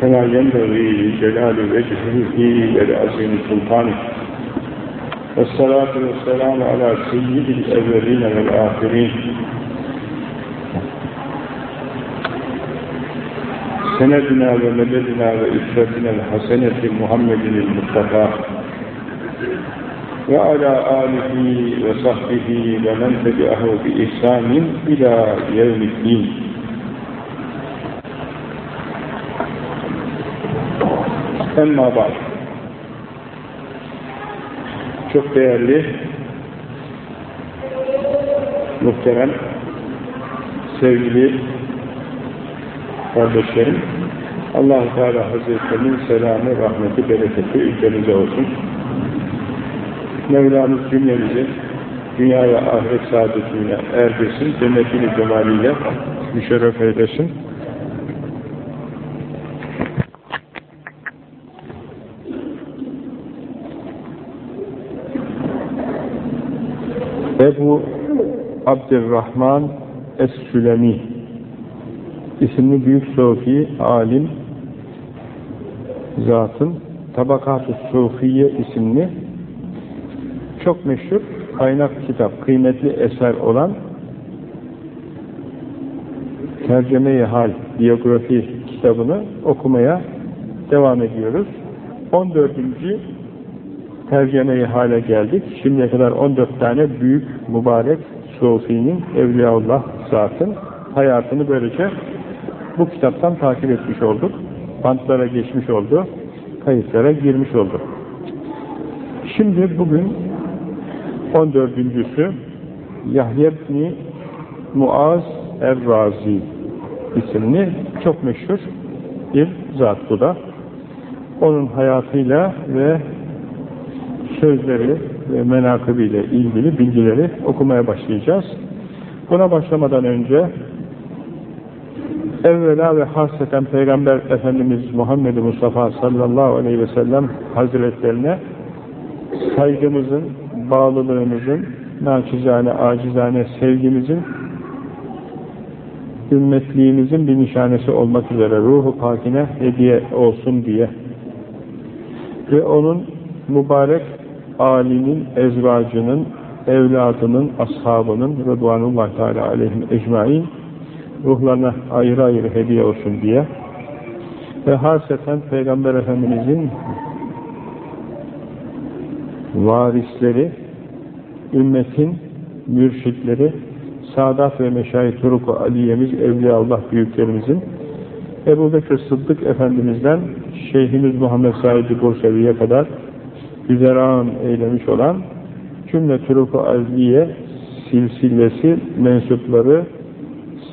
كما ينبغي لجلال وجهه ولعظيم سلطانه والصلاة والسلام على سيد الأولين والآخرين سندنا ومددنا وإسرتنا الحسنة محمد المصطفى. وعلى آله وصحبه ومن تبعه بإحسان إلى يوم الدين Emma ba'd. Çok değerli, muhterem, sevgili kardeşlerim, allah Teala Hazretlerinin selamı, rahmeti, bereketi ülkemize olsun. Mevlamız cümlemizi dünya ve ahiret saadetine erdirsin, cennetini cemaliyle müşerref eylesin. Ebu Abdurrahman Es-Sülemi isimli büyük sofi, alim zatın Tabakat-ı Sufiye isimli çok meşhur kaynak kitap, kıymetli eser olan Terceme-i Hal, biyografi kitabını okumaya devam ediyoruz. 14 tercümeyi hale geldik. Şimdiye kadar 14 tane büyük, mübarek Sufi'nin, Evliyaullah zatın hayatını böylece bu kitaptan takip etmiş olduk. Bantlara geçmiş oldu. Kayıtlara girmiş olduk. Şimdi bugün 14.sü Yahya ibn Muaz Er-Razi isimli çok meşhur bir zat bu da. Onun hayatıyla ve sözleri ve menakıbiyle ilgili bilgileri okumaya başlayacağız. Buna başlamadan önce evvela ve hasreten Peygamber Efendimiz Muhammed Mustafa sallallahu aleyhi ve sellem hazretlerine saygımızın, bağlılığımızın, naçizane, acizane sevgimizin ümmetliğimizin bir nişanesi olmak üzere ruhu pakine hediye olsun diye ve onun mübarek alimin, ezvacının, evladının, ashabının Rıdvanullah Teala aleyhim ecmain ruhlarına ayrı ayrı hediye olsun diye ve haseten Peygamber Efendimizin varisleri, ümmetin mürşitleri, Sadat ve Meşayih Turuk-u Aliye'miz, Evliyaullah büyüklerimizin Ebu Bekir Sıddık Efendimiz'den Şeyhimiz Muhammed Said Bursevi'ye kadar güzeran eylemiş olan cümle Turuk-u Aliye silsilesi mensupları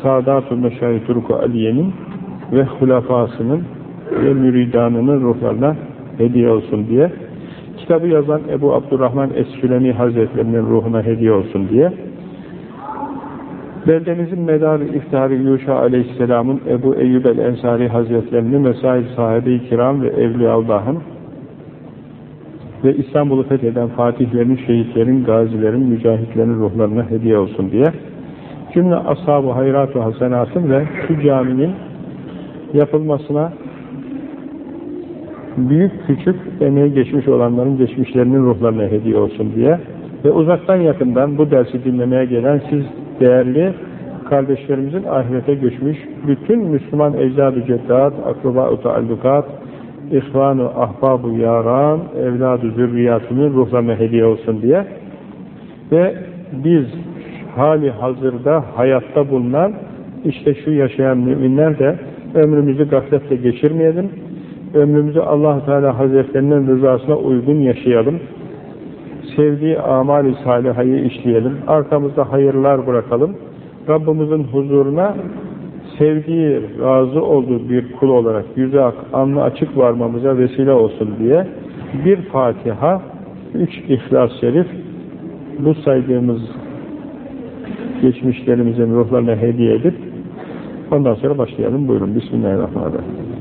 Sadat-ı Meşayih Turuk-u Aliye'nin ve hulafasının ve müridanının ruhlarına hediye olsun diye kitabı yazan Ebu Abdurrahman Es-Sülemi Hazretlerinin ruhuna hediye olsun diye beldemizin medarı iftiharı Yuşa Aleyhisselam'ın Ebu Eyyub el-Ensari Hazretlerini mesail sahibi-i kiram ve Evliyaullah'ın ve İstanbul'u fetheden fatihlerin, şehitlerin, gazilerin, mücahitlerin ruhlarına hediye olsun diye cümle ashab-ı hayrat-ı hasenatın ve şu caminin yapılmasına büyük küçük emeği geçmiş olanların geçmişlerinin ruhlarına hediye olsun diye ve uzaktan yakından bu dersi dinlemeye gelen siz değerli kardeşlerimizin ahirete göçmüş bütün Müslüman ecdad-ı ceddat, akraba-ı taallukat, ihvan-ı ahbab-ı yaran, evlad-ı zürriyatının ruhlarına hediye olsun diye ve biz hali hazırda hayatta bulunan işte şu yaşayan müminler de ömrümüzü gafletle geçirmeyelim. Ömrümüzü allah Teala Hazretlerinin rızasına uygun yaşayalım. Sevdiği amali salihayı işleyelim. Arkamızda hayırlar bırakalım. Rabbimizin huzuruna sevdiği, razı olduğu bir kul olarak yüzü ak, anlı açık varmamıza vesile olsun diye bir Fatiha, üç İhlas Şerif bu saydığımız geçmişlerimizin ruhlarına hediye edip ondan sonra başlayalım. Buyurun. Bismillahirrahmanirrahim.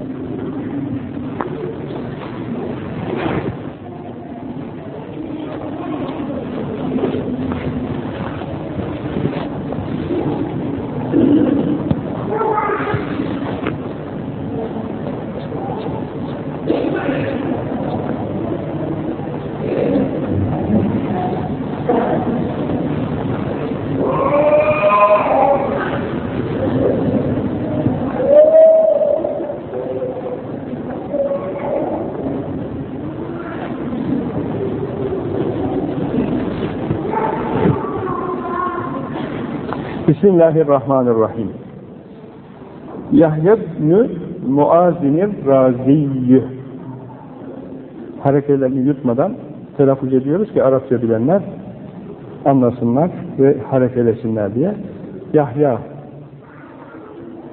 Bismillahirrahmanirrahim. Yahya ibn Muazinir Raziyyü harekelerini yutmadan telaffuz ediyoruz ki Arapça bilenler anlasınlar ve harekelesinler diye. Yahya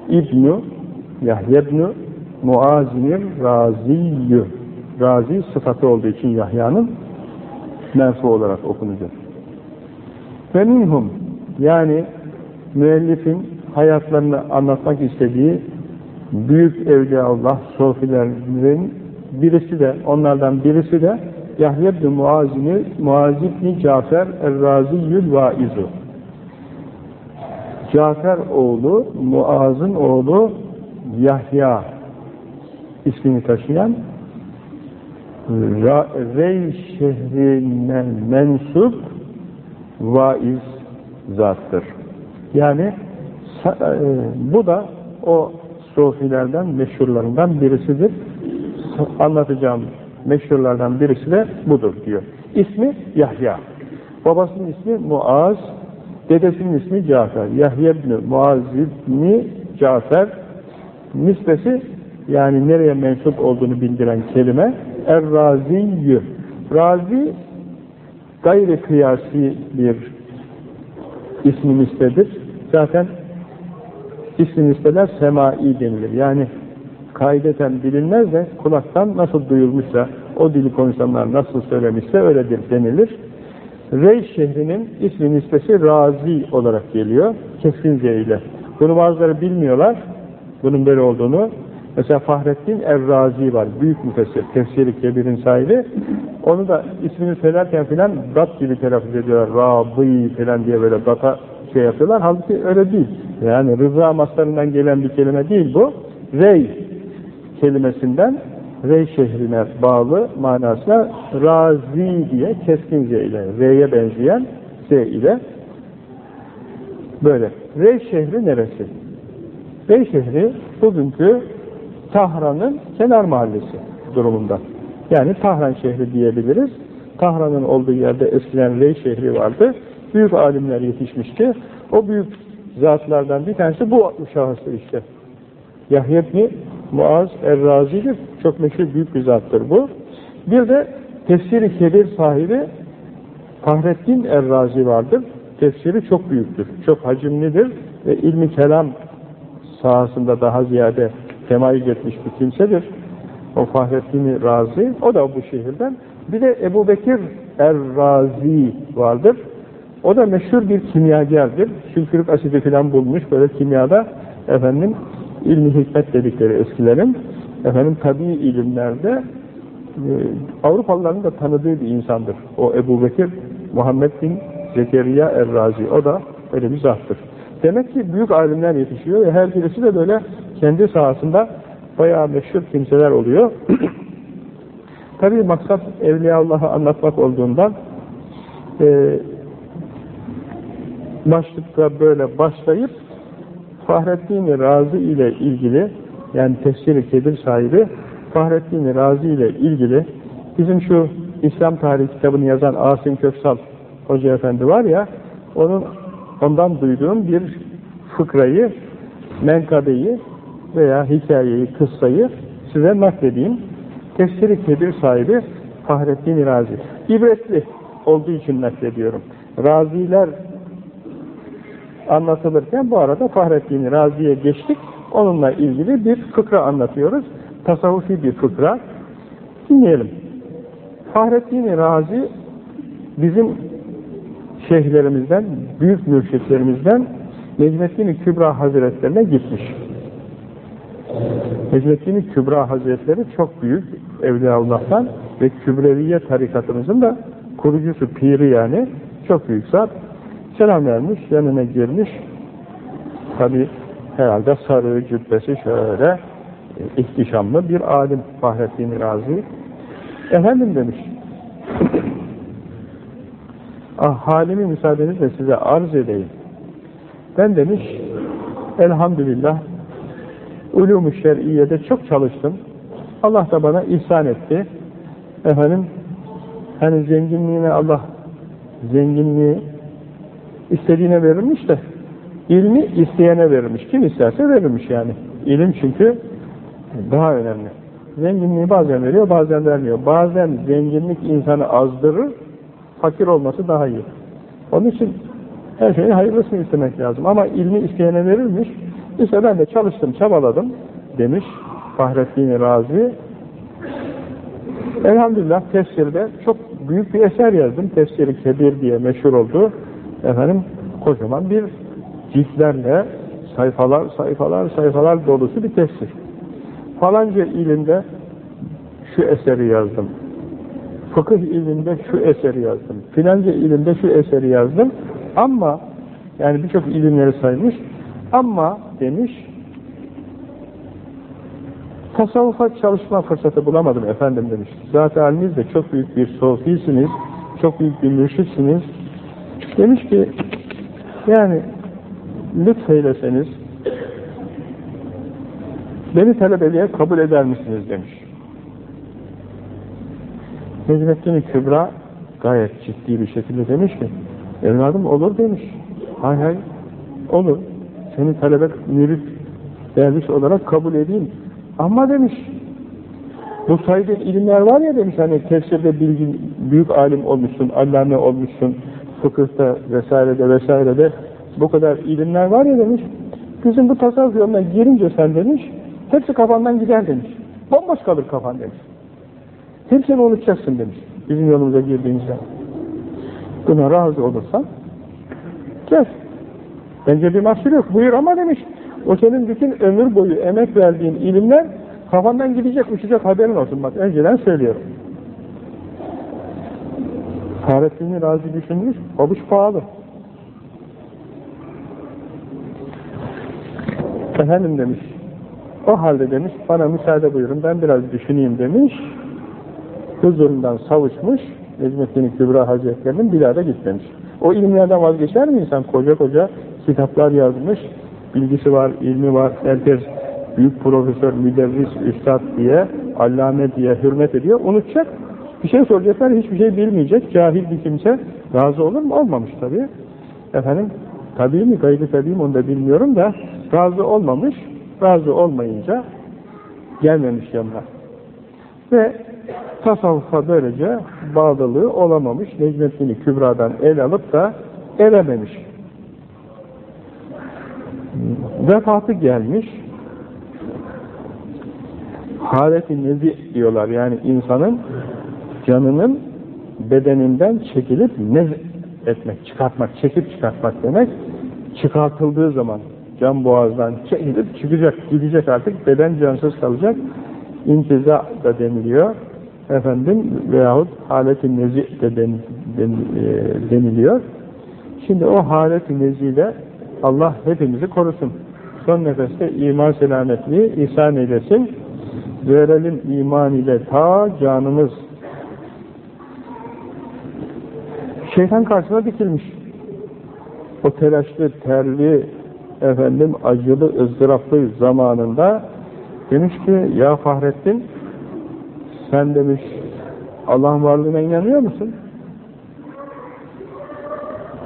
İbnu Yahya ibn Muazinir Raziyyü Razi sıfatı olduğu için Yahya'nın mensu olarak okunacak. Ve minhum yani müellifin hayatlarını anlatmak istediği büyük evliyaullah sofilerin birisi de onlardan birisi de Yahya ibn Muazini Muazibni Cafer Er-Raziyül Vaizu Cafer oğlu Muaz'ın oğlu Yahya ismini taşıyan Rey şehrine mensup vaiz zattır. Yani e, bu da o sofilerden, meşhurlarından birisidir. Anlatacağım meşhurlardan birisi de budur diyor. İsmi Yahya. Babasının ismi Muaz, dedesinin ismi Cafer. Yahya ibn Muaz ibn Cafer. Nispesi yani nereye mensup olduğunu bildiren kelime Er-Raziyyü. Razi gayri kıyasi bir ismi nispedir. Zaten ismi nispeler semai denilir. Yani kaideten bilinmez de kulaktan nasıl duyulmuşsa, o dili konuşanlar nasıl söylemişse öyledir denilir. Rey şehrinin ismi nispesi Razi olarak geliyor. Kesince ile. Bunu bazıları bilmiyorlar. Bunun böyle olduğunu. Mesela Fahrettin Er-Razi var. Büyük müfessir. Tefsiri Kebir'in sahibi. Onu da ismini söylerken filan dat gibi telaffuz ediyorlar. Razi filan diye böyle data şey yapıyorlar. Halbuki öyle değil. Yani rıza maslarından gelen bir kelime değil bu. Rey kelimesinden Rey şehrine bağlı manasına Razi diye keskin Z ile, R'ye benzeyen Z ile böyle. Rey şehri neresi? Rey şehri bugünkü Tahran'ın kenar mahallesi durumunda. Yani Tahran şehri diyebiliriz. Tahran'ın olduğu yerde eskiden Rey şehri vardı. Büyük alimler yetişmişti. O büyük zatlardan bir tanesi bu şahıstır işte. Yahya ibn Muaz Er-Razi'dir. Çok meşhur büyük bir zattır bu. Bir de tefsiri kebir sahibi Fahrettin Er-Razi vardır. Tefsiri çok büyüktür. Çok hacimlidir ve ilmi kelam sahasında daha ziyade temayüz etmiş bir kimsedir. O Fahrettin Razi, o da bu şehirden. Bir de Ebu Bekir Er-Razi vardır. O da meşhur bir kimyagerdir. Sülfürik asidi falan bulmuş böyle kimyada efendim ilmi hikmet dedikleri eskilerin efendim tabi ilimlerde e, Avrupalıların da tanıdığı bir insandır. O Ebu Bekir Muhammed bin Zekeriya Er-Razi. O da öyle bir zattır. Demek ki büyük alimler yetişiyor ve her birisi de böyle kendi sahasında bayağı meşhur kimseler oluyor. Tabi maksat Evliyaullah'ı anlatmak olduğundan e, başlıkta böyle başlayıp Fahrettin Razi ile ilgili yani tefsir-i kebir sahibi Fahrettin Razi ile ilgili bizim şu İslam tarihi kitabını yazan Asım Köksal Hoca Efendi var ya onun ondan duyduğum bir fıkrayı, menkabeyi veya hikayeyi, kıssayı size nakledeyim. Tefsir-i Kebir sahibi Fahrettin Razi. İbretli olduğu için naklediyorum. Raziler anlatılırken bu arada Fahrettin Razi'ye geçtik. Onunla ilgili bir fıkra anlatıyoruz. Tasavvufi bir fıkra. Dinleyelim. Fahrettin Razi bizim şeyhlerimizden, büyük mürşitlerimizden Necmettin Kübra Hazretlerine gitmiş. Necmettin Kübra Hazretleri çok büyük Evliyaullah'tan ve Kübreviye tarikatımızın da kurucusu, piri yani çok büyük zat. Selam vermiş, yanına girmiş. Tabi herhalde sarı cübbesi şöyle e, ihtişamlı bir alim Fahrettin Razi. Efendim demiş, ah, halimi müsaadenizle size arz edeyim. Ben demiş, elhamdülillah, ulûm-u şer'iyede çok çalıştım. Allah da bana ihsan etti. Efendim, hani zenginliğine Allah zenginliği istediğine verirmiş de ilmi isteyene verirmiş. Kim isterse verirmiş yani. İlim çünkü daha önemli. Zenginliği bazen veriyor, bazen vermiyor. Bazen zenginlik insanı azdırır, fakir olması daha iyi. Onun için her şeyin hayırlısını istemek lazım. Ama ilmi isteyene verilmiş. İşte ben de çalıştım, çabaladım demiş Fahrettin Razi. Elhamdülillah tefsirde çok büyük bir eser yazdım. Tefsiri Kebir diye meşhur oldu. Efendim kocaman bir ciltlerle sayfalar sayfalar sayfalar dolusu bir tefsir. Falanca ilinde şu eseri yazdım. Fıkıh ilinde şu eseri yazdım. Filanca ilimde şu eseri yazdım. Ama yani birçok ilimleri saymış. Ama demiş tasavvufa çalışma fırsatı bulamadım efendim demiş. Zaten haliniz de çok büyük bir sofisiniz, çok büyük bir mürşitsiniz. Demiş ki yani lütfeyleseniz beni talebeliğe kabul eder misiniz demiş. Necmettin Kübra gayet ciddi bir şekilde demiş ki evladım olur demiş. Hay hay olur. Seni talebe mürit derviş olarak kabul edeyim. Ama demiş bu saydığın ilimler var ya demiş hani tefsirde bilgin, büyük alim olmuşsun, allame olmuşsun, fıkıhta vesairede vesairede bu kadar ilimler var ya demiş. Kızım bu tasavvuf yoluna girince sen demiş, hepsi kafandan gider demiş. Bomboş kalır kafan demiş. Hepsini unutacaksın demiş. Bizim yolumuza girdiğinizde. Buna razı olursan gel. Bence bir mahsur yok. Buyur ama demiş. O senin bütün ömür boyu emek verdiğin ilimler kafandan gidecek, uçacak haberin olsun. Bak önceden söylüyorum. Fahrettin'i razı düşünmüş, babuş pahalı. Efendim demiş, o halde demiş, bana müsaade buyurun, ben biraz düşüneyim demiş. Huzurundan savuşmuş, Necmettin Kübra Hazretleri'nin bir daha da gitmemiş. O ilimlerden vazgeçer mi insan? Koca koca kitaplar yazmış, bilgisi var, ilmi var, herkes büyük profesör, müderris, üstad diye, allame diye hürmet ediyor, unutacak. Bir şey soracaklar, hiçbir şey bilmeyecek, cahil bir kimse razı olur mu? Olmamış tabii. Efendim, tabii mi, gayri tabii mi onu da bilmiyorum da, razı olmamış, razı olmayınca gelmemiş yanına. Ve tasavvufa böylece bağlılığı olamamış, Necmettin Kübra'dan el alıp da erememiş. Vefatı gelmiş, haleti diyorlar. Yani insanın canının bedeninden çekilip nez etmek, çıkartmak, çekip çıkartmak demek. Çıkartıldığı zaman can boğazdan çekilip çıkacak, gidecek artık, beden cansız kalacak. İntiza da deniliyor. Efendim veyahut haleti nezi de den, den, e, deniliyor. Şimdi o haleti neziyle Allah hepimizi korusun. Son nefeste iman selametliği ihsan eylesin verelim iman ile ta canımız. Şeytan karşısına dikilmiş. O telaşlı, terli, efendim acılı, ızdıraplı zamanında demiş ki ya Fahrettin sen demiş Allah'ın varlığına inanıyor musun?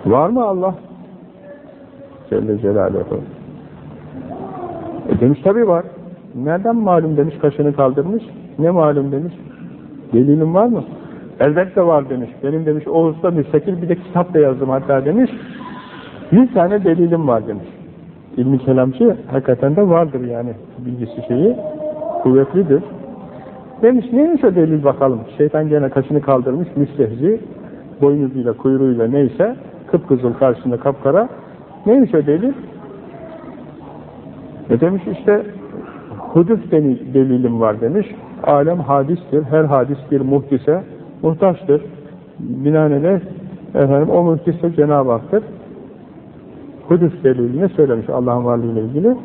Var mı Allah? Celle Celaluhu. E demiş tabi var. Nereden malum demiş, kaşını kaldırmış. Ne malum demiş. Delilim var mı? Elbette var demiş. Benim demiş Oğuz'da müstakil bir de kitap da yazdım hatta demiş. Yüz tane delilim var demiş. İlmi kelamcı hakikaten de vardır yani bilgisi şeyi. Kuvvetlidir. Demiş neymiş o delil bakalım. Şeytan gene kaşını kaldırmış müstehzi. Boynuzuyla kuyruğuyla neyse kıpkızıl karşısında kapkara. Neymiş o delil? Ne demiş işte hudus delilim var demiş. Alem hadistir. Her hadis bir muhdise muhtaçtır. Binaenaleyh efendim, o muhdise Cenab-ı Hak'tır. Hudus delilini söylemiş Allah'ın varlığıyla ilgili.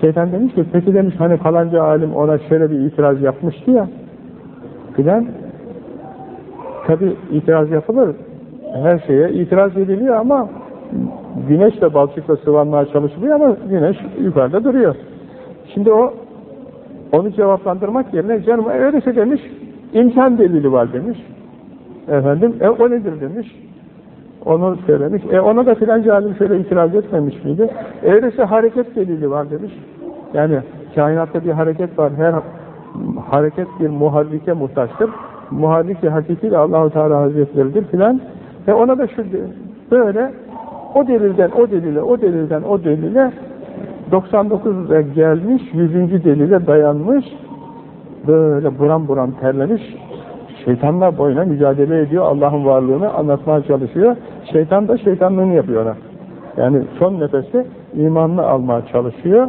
Şeytan demiş ki peki demiş hani falanca alim ona şöyle bir itiraz yapmıştı ya filan tabi itiraz yapılır her şeye itiraz ediliyor ama güneşle balçıkla sıvanmaya çalışılıyor ama güneş yukarıda duruyor. Şimdi o onu cevaplandırmak yerine canım öyleyse demiş imkan delili var demiş. Efendim e, o nedir demiş. Onu söylemiş. E ona da filanca alim şöyle itiraz etmemiş miydi? E, öyleyse hareket delili var demiş. Yani kainatta bir hareket var. Her hareket bir muharrike muhtaçtır. Muharrike hakiki Allahu Teala Hazretleri'dir filan. Ve ona da şu böyle o delilden o delile, o delilden o delile 99'da gelmiş, 100. delile dayanmış, böyle buram buram terlemiş, şeytanla boyuna mücadele ediyor, Allah'ın varlığını anlatmaya çalışıyor. Şeytan da şeytanlığını yapıyor ona. Yani son nefeste imanını almaya çalışıyor.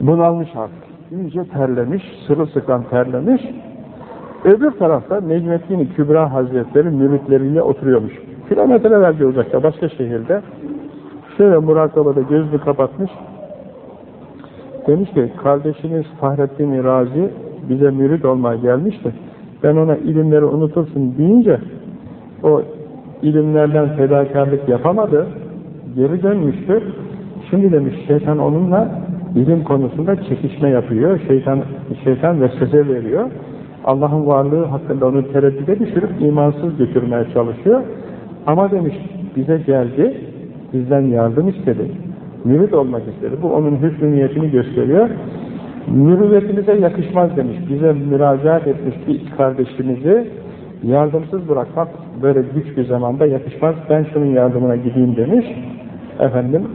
Bunalmış artık. İyice terlemiş, sırılsıklam terlemiş. Öbür tarafta Necmettin Kübra Hazretleri müritleriyle oturuyormuş. Kilometrelerce uzakta, başka şehirde. Şöyle murakabada gözünü kapatmış. Demiş ki, kardeşiniz Fahrettin Razi bize mürit olmaya gelmişti. Ben ona ilimleri unutursun deyince, o ilimlerden fedakarlık yapamadı, geri dönmüştü. Şimdi demiş, şeytan onunla ilim konusunda çekişme yapıyor. Şeytan, şeytan vesvese veriyor. Allah'ın varlığı hakkında onu tereddüde düşürüp imansız götürmeye çalışıyor. Ama demiş bize geldi, bizden yardım istedi. Mürit olmak istedi. Bu onun hüsnü niyetini gösteriyor. Mürüvvetimize yakışmaz demiş. Bize müracaat etmiş bir kardeşimizi yardımsız bırakmak böyle güç bir zamanda yakışmaz. Ben şunun yardımına gideyim demiş. Efendim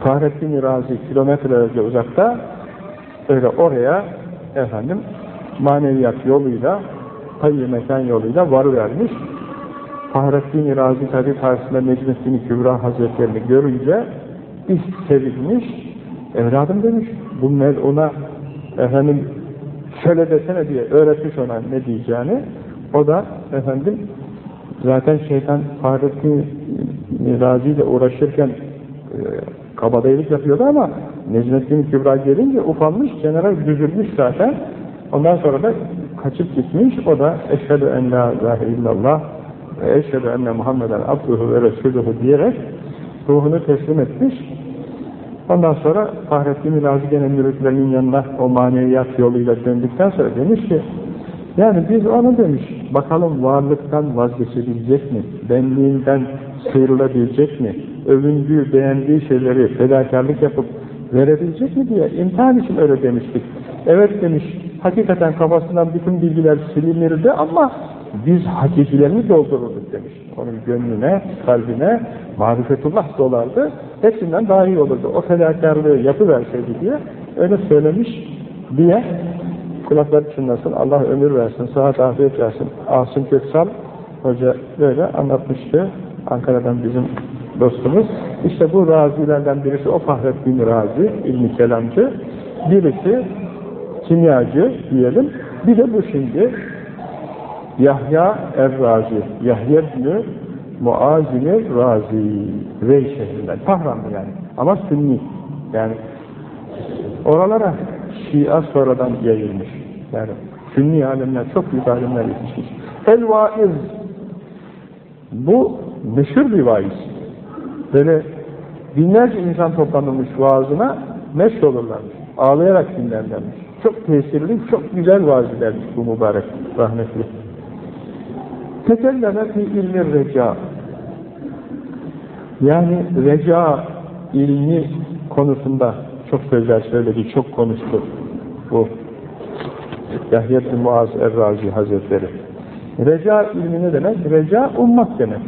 Fahrettin Razi kilometrelerce uzakta öyle oraya efendim maneviyat yoluyla hayır mekan yoluyla varıvermiş. Fahrettin Razi tabi karşısında Necmettin Kübra Hazretlerini görünce ilk sevinmiş. Evladım demiş. Bunlar ona efendim şöyle desene diye öğretmiş ona ne diyeceğini. O da efendim zaten şeytan Fahrettin Razi ile uğraşırken e, kabadayılık yapıyordu ama Necmettin Kübra gelince ufanmış, kenara düzülmüş zaten. Ondan sonra da kaçıp gitmiş. O da eşhedü en la ilahe illallah ve eşhedü enne Muhammeden abduhu ve resuluhu diyerek ruhunu teslim etmiş. Ondan sonra Fahrettin Razi gene müritlerinin yanına o maneviyat yoluyla döndükten sonra demiş ki yani biz onu demiş bakalım varlıktan vazgeçebilecek mi? Benliğinden sıyrılabilecek mi? Övündüğü, beğendiği şeyleri fedakarlık yapıp verebilecek mi diye imtihan için öyle demiştik. Evet demiş, hakikaten kafasından bütün bilgiler silinirdi ama biz hakikilerini doldururduk demiş. Onun gönlüne, kalbine marifetullah dolardı. Hepsinden daha iyi olurdu. O fedakarlığı yapıverseydi diye öyle söylemiş diye kulakları çınlasın, Allah ömür versin, sıhhat afiyet versin. Asım Köksal Hoca böyle anlatmıştı. Ankara'dan bizim dostumuz. İşte bu razilerden birisi o Fahrettin Razi, ilmi kelamcı. Birisi kimyacı diyelim. Bir de bu şimdi Yahya Er-Razi. Yahya ibn Muazin Razi. Rey şehrinden. Tahranlı yani. Ama Sünni. Yani oralara Şia sonradan yayılmış. Yani Sünni alimler, çok büyük alimler yetişmiş. El-Vaiz bu meşhur bir vaiz. Böyle binlerce insan toplanılmış vaazına meşh olurlarmış. Ağlayarak dinlerlermiş. Çok tesirli, çok güzel vaaz edermiş bu mübarek rahmetli. Tekelleme fi ilmi reca. Yani reca ilmi konusunda çok sözler söyledi, çok konuştu bu Yahya bin Muaz Er-Razi Hazretleri. Reca ilmi ne demek? Reca ummak demek.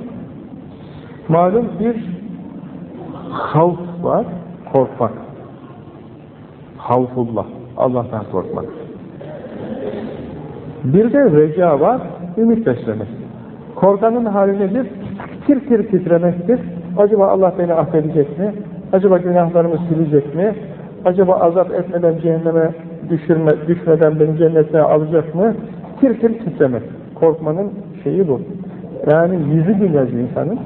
Malum bir havf var, korkmak. Havfullah, Allah'tan korkmak. Bir de reca var, ümit beslemek. Korkanın hali nedir? Tir tir titremektir. Acaba Allah beni affedecek mi? Acaba günahlarımı silecek mi? Acaba azap etmeden cehenneme düşürme, düşmeden beni cennetine alacak mı? Tir tir titremek. Korkmanın şeyi bu. Yani yüzü gülmez insanın.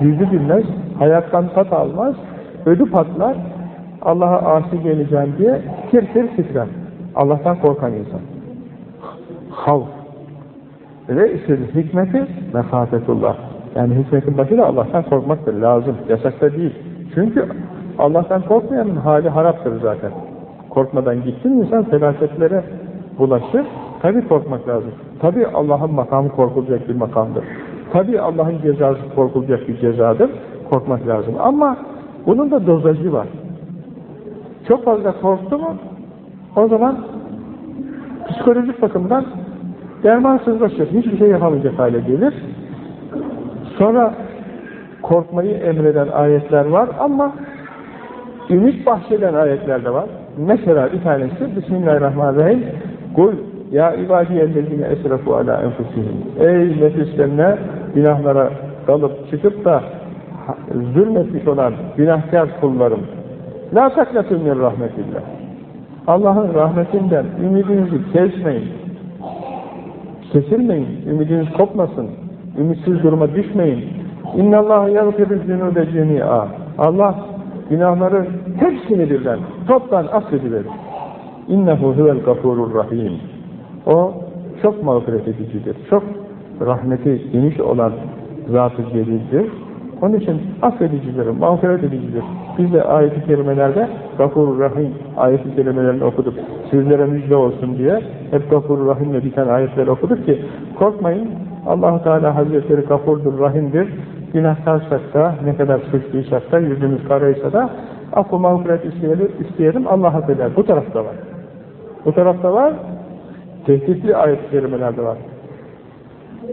Yüzü gülmez, hayattan tat almaz, ödü patlar, Allah'a asi geleceğim diye tir tir titrer. Allah'tan korkan insan. Havf. İşte hikmeti mefafetullah. Yani hikmetin başı da Allah'tan korkmaktır. Lazım. Yasakta değil. Çünkü Allah'tan korkmayanın hali haraptır zaten. Korkmadan gitsin insan felaketlere bulaşır. Tabi korkmak lazım. Tabi Allah'ın makamı korkulacak bir makamdır. Tabi Allah'ın cezası korkulacak bir cezadır. Korkmak lazım. Ama bunun da dozajı var. Çok fazla korktu mu o zaman psikolojik bakımdan dermansızlaşır. Hiçbir şey yapamayacak hale gelir. Sonra korkmayı emreden ayetler var ama ümit bahşeden ayetler de var. Mesela bir tanesi Bismillahirrahmanirrahim Kul ya ibadiyellezine esrafu ala enfusihim Ey nefislerine günahlara dalıp çıkıp da zulmetmiş olan günahkar kullarım La taknatun min rahmetillah Allah'ın rahmetinden ümidinizi kesmeyin. Kesilmeyin. Ümidiniz kopmasın. Ümitsiz duruma düşmeyin. İnna Allah yagfirul zunude cemi'a. Allah günahları hepsini birden toptan affediverir. İnnehu huvel gafurur rahim. O çok mağfiret edicidir. Çok rahmeti geniş olan zat-ı. Onun için affedicidir, mağfiret edicidir. Biz de ayet-i kerimelerde Gafur Rahim ayet-i kerimelerini okuduk. Sizlere müjde olsun diye hep Gafur Rahim'le biten ayetleri okuduk ki korkmayın allah Teala Hazretleri Gafurdur, Rahim'dir. Günahkarsak da, ne kadar suçluysak da, yüzümüz karaysa da affı mağfiret isteyelim, isteyelim Allah affeder. Bu tarafta var. Bu tarafta var, tehditli ayet-i kerimelerde var.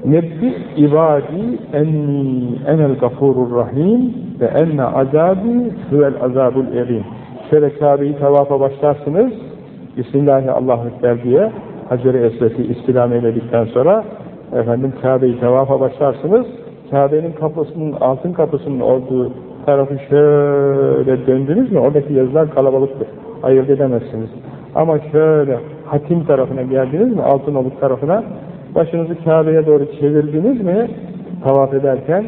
Nebbi ibadi enni enel gafurur rahim ve enne azabi huvel azabul erim. Şöyle Kabe'yi tavafa başlarsınız, Bismillahi Allahu Ekber diye Hacer-i Esved'i istilam eyledikten sonra efendim Kabe'yi tavafa başlarsınız, Kabe'nin kapısının, altın kapısının olduğu tarafı şöyle döndünüz mü, oradaki yazılar kalabalıktır. Ayırt edemezsiniz. Ama şöyle hatim tarafına geldiniz mi, altın oluk tarafına, başınızı Kabe'ye doğru çevirdiniz mi, tavaf ederken,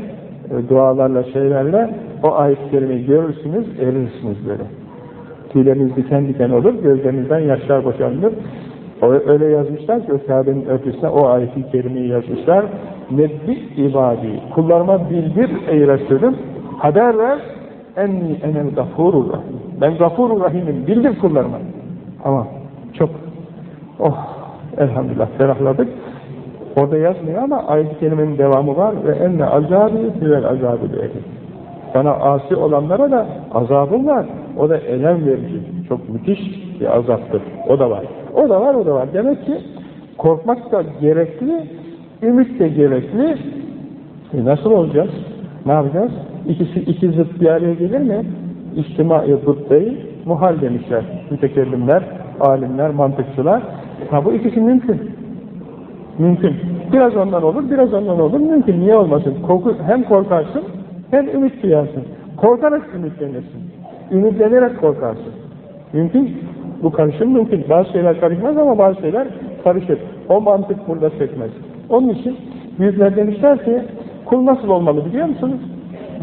e, dualarla, şeylerle, o ayet-i kerimeyi görürsünüz, erirsiniz böyle. Tüyleriniz diken diken olur, gözlerinizden yaşlar boşanır. Öyle yazmışlar ki o Kabe'nin ötesine o ayet-i kerimeyi yazmışlar. Nebbi ibadi. Kullarıma bildir ey Resulüm. Haber ver. Enni enel gafurur rahim. Ben gafurur rahimim. Bildir kullarıma. Ama çok oh elhamdülillah ferahladık. Orada yazmıyor ama ayet-i kerimenin devamı var ve enne azabi süvel azabı ehli. Bana asi olanlara da azabım var. O da elem verici. Çok müthiş bir azaptır. O da var. O da var, o da var. Demek ki korkmak da gerekli, ümit de gerekli. E nasıl olacağız? Ne yapacağız? İkisi iki zıt bir araya gelir mi? İçtima-i zıt değil, muhal demişler. Mütekellimler, alimler, mantıkçılar. Ha bu ikisi mümkün. Mümkün. Biraz ondan olur, biraz ondan olur. Mümkün. Niye olmasın? Korku, hem korkarsın, hem ümit duyarsın. Korkarak ümitlenirsin. Ümitlenerek korkarsın. Mümkün. Bu karışım mümkün. Bazı şeyler karışmaz ama bazı şeyler karışır. O mantık burada sökmez. Onun için büyükler demişler ki kul nasıl olmalı biliyor musunuz?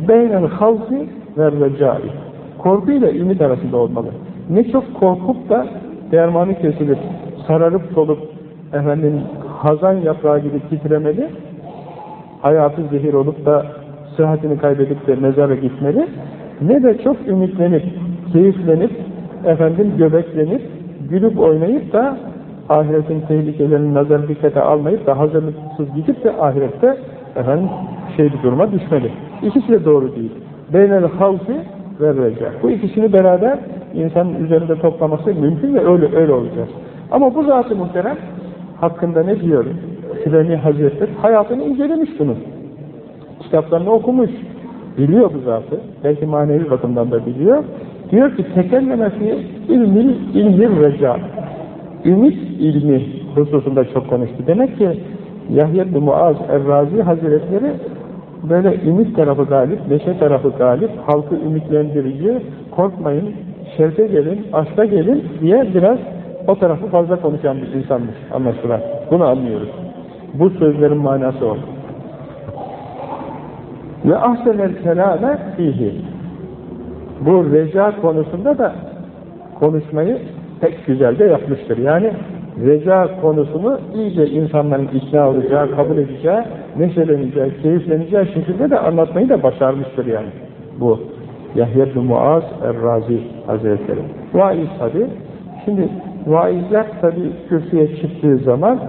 Beynel halki ve recai. Korku ile ümit arasında olmalı. Ne çok korkup da dermanı kesilip, sararıp solup, efendim hazan yaprağı gibi titremeli, hayatı zehir olup da sıhhatini kaybedip de mezara gitmeli, ne de çok ümitlenip, keyiflenip, efendim göbeklenip, gülüp oynayıp da ahiretin tehlikelerini nazar dikkate almayıp da hazırlıksız gidip de ahirette efendim şey bir duruma düşmeli. İkisi de doğru değil. Beynel havfi ve reca. Bu ikisini beraber insanın üzerinde toplaması mümkün ve öyle öyle olacağız. Ama bu zatı muhterem hakkında ne diyor? Süleymi Hazretleri hayatını incelemiş bunun. Kitaplarını okumuş. Biliyor bu zatı. Belki manevi bakımdan da biliyor. Diyor ki tekelleme fi ilmil ilmi reca. Ümit ilmi hususunda çok konuştu. Demek ki Yahya bin Muaz Errazi Hazretleri böyle ümit tarafı galip, neşe tarafı galip, halkı ümitlendirici, korkmayın, şerfe gelin, aşka gelin diye biraz o tarafı fazla konuşan bir insanmış anlaşılan. Bunu anlıyoruz. Bu sözlerin manası o. Ve ahsenel kelame fihi. Bu reca konusunda da konuşmayı pek güzel de yapmıştır. Yani reca konusunu iyice insanların ikna olacağı, kabul edeceği, neşeleneceği, keyifleneceği şekilde de anlatmayı da başarmıştır yani bu. Yahya bin Muaz Er-Razi Hazretleri. Vaiz tabi. Şimdi vaizler tabi kürsüye çıktığı zaman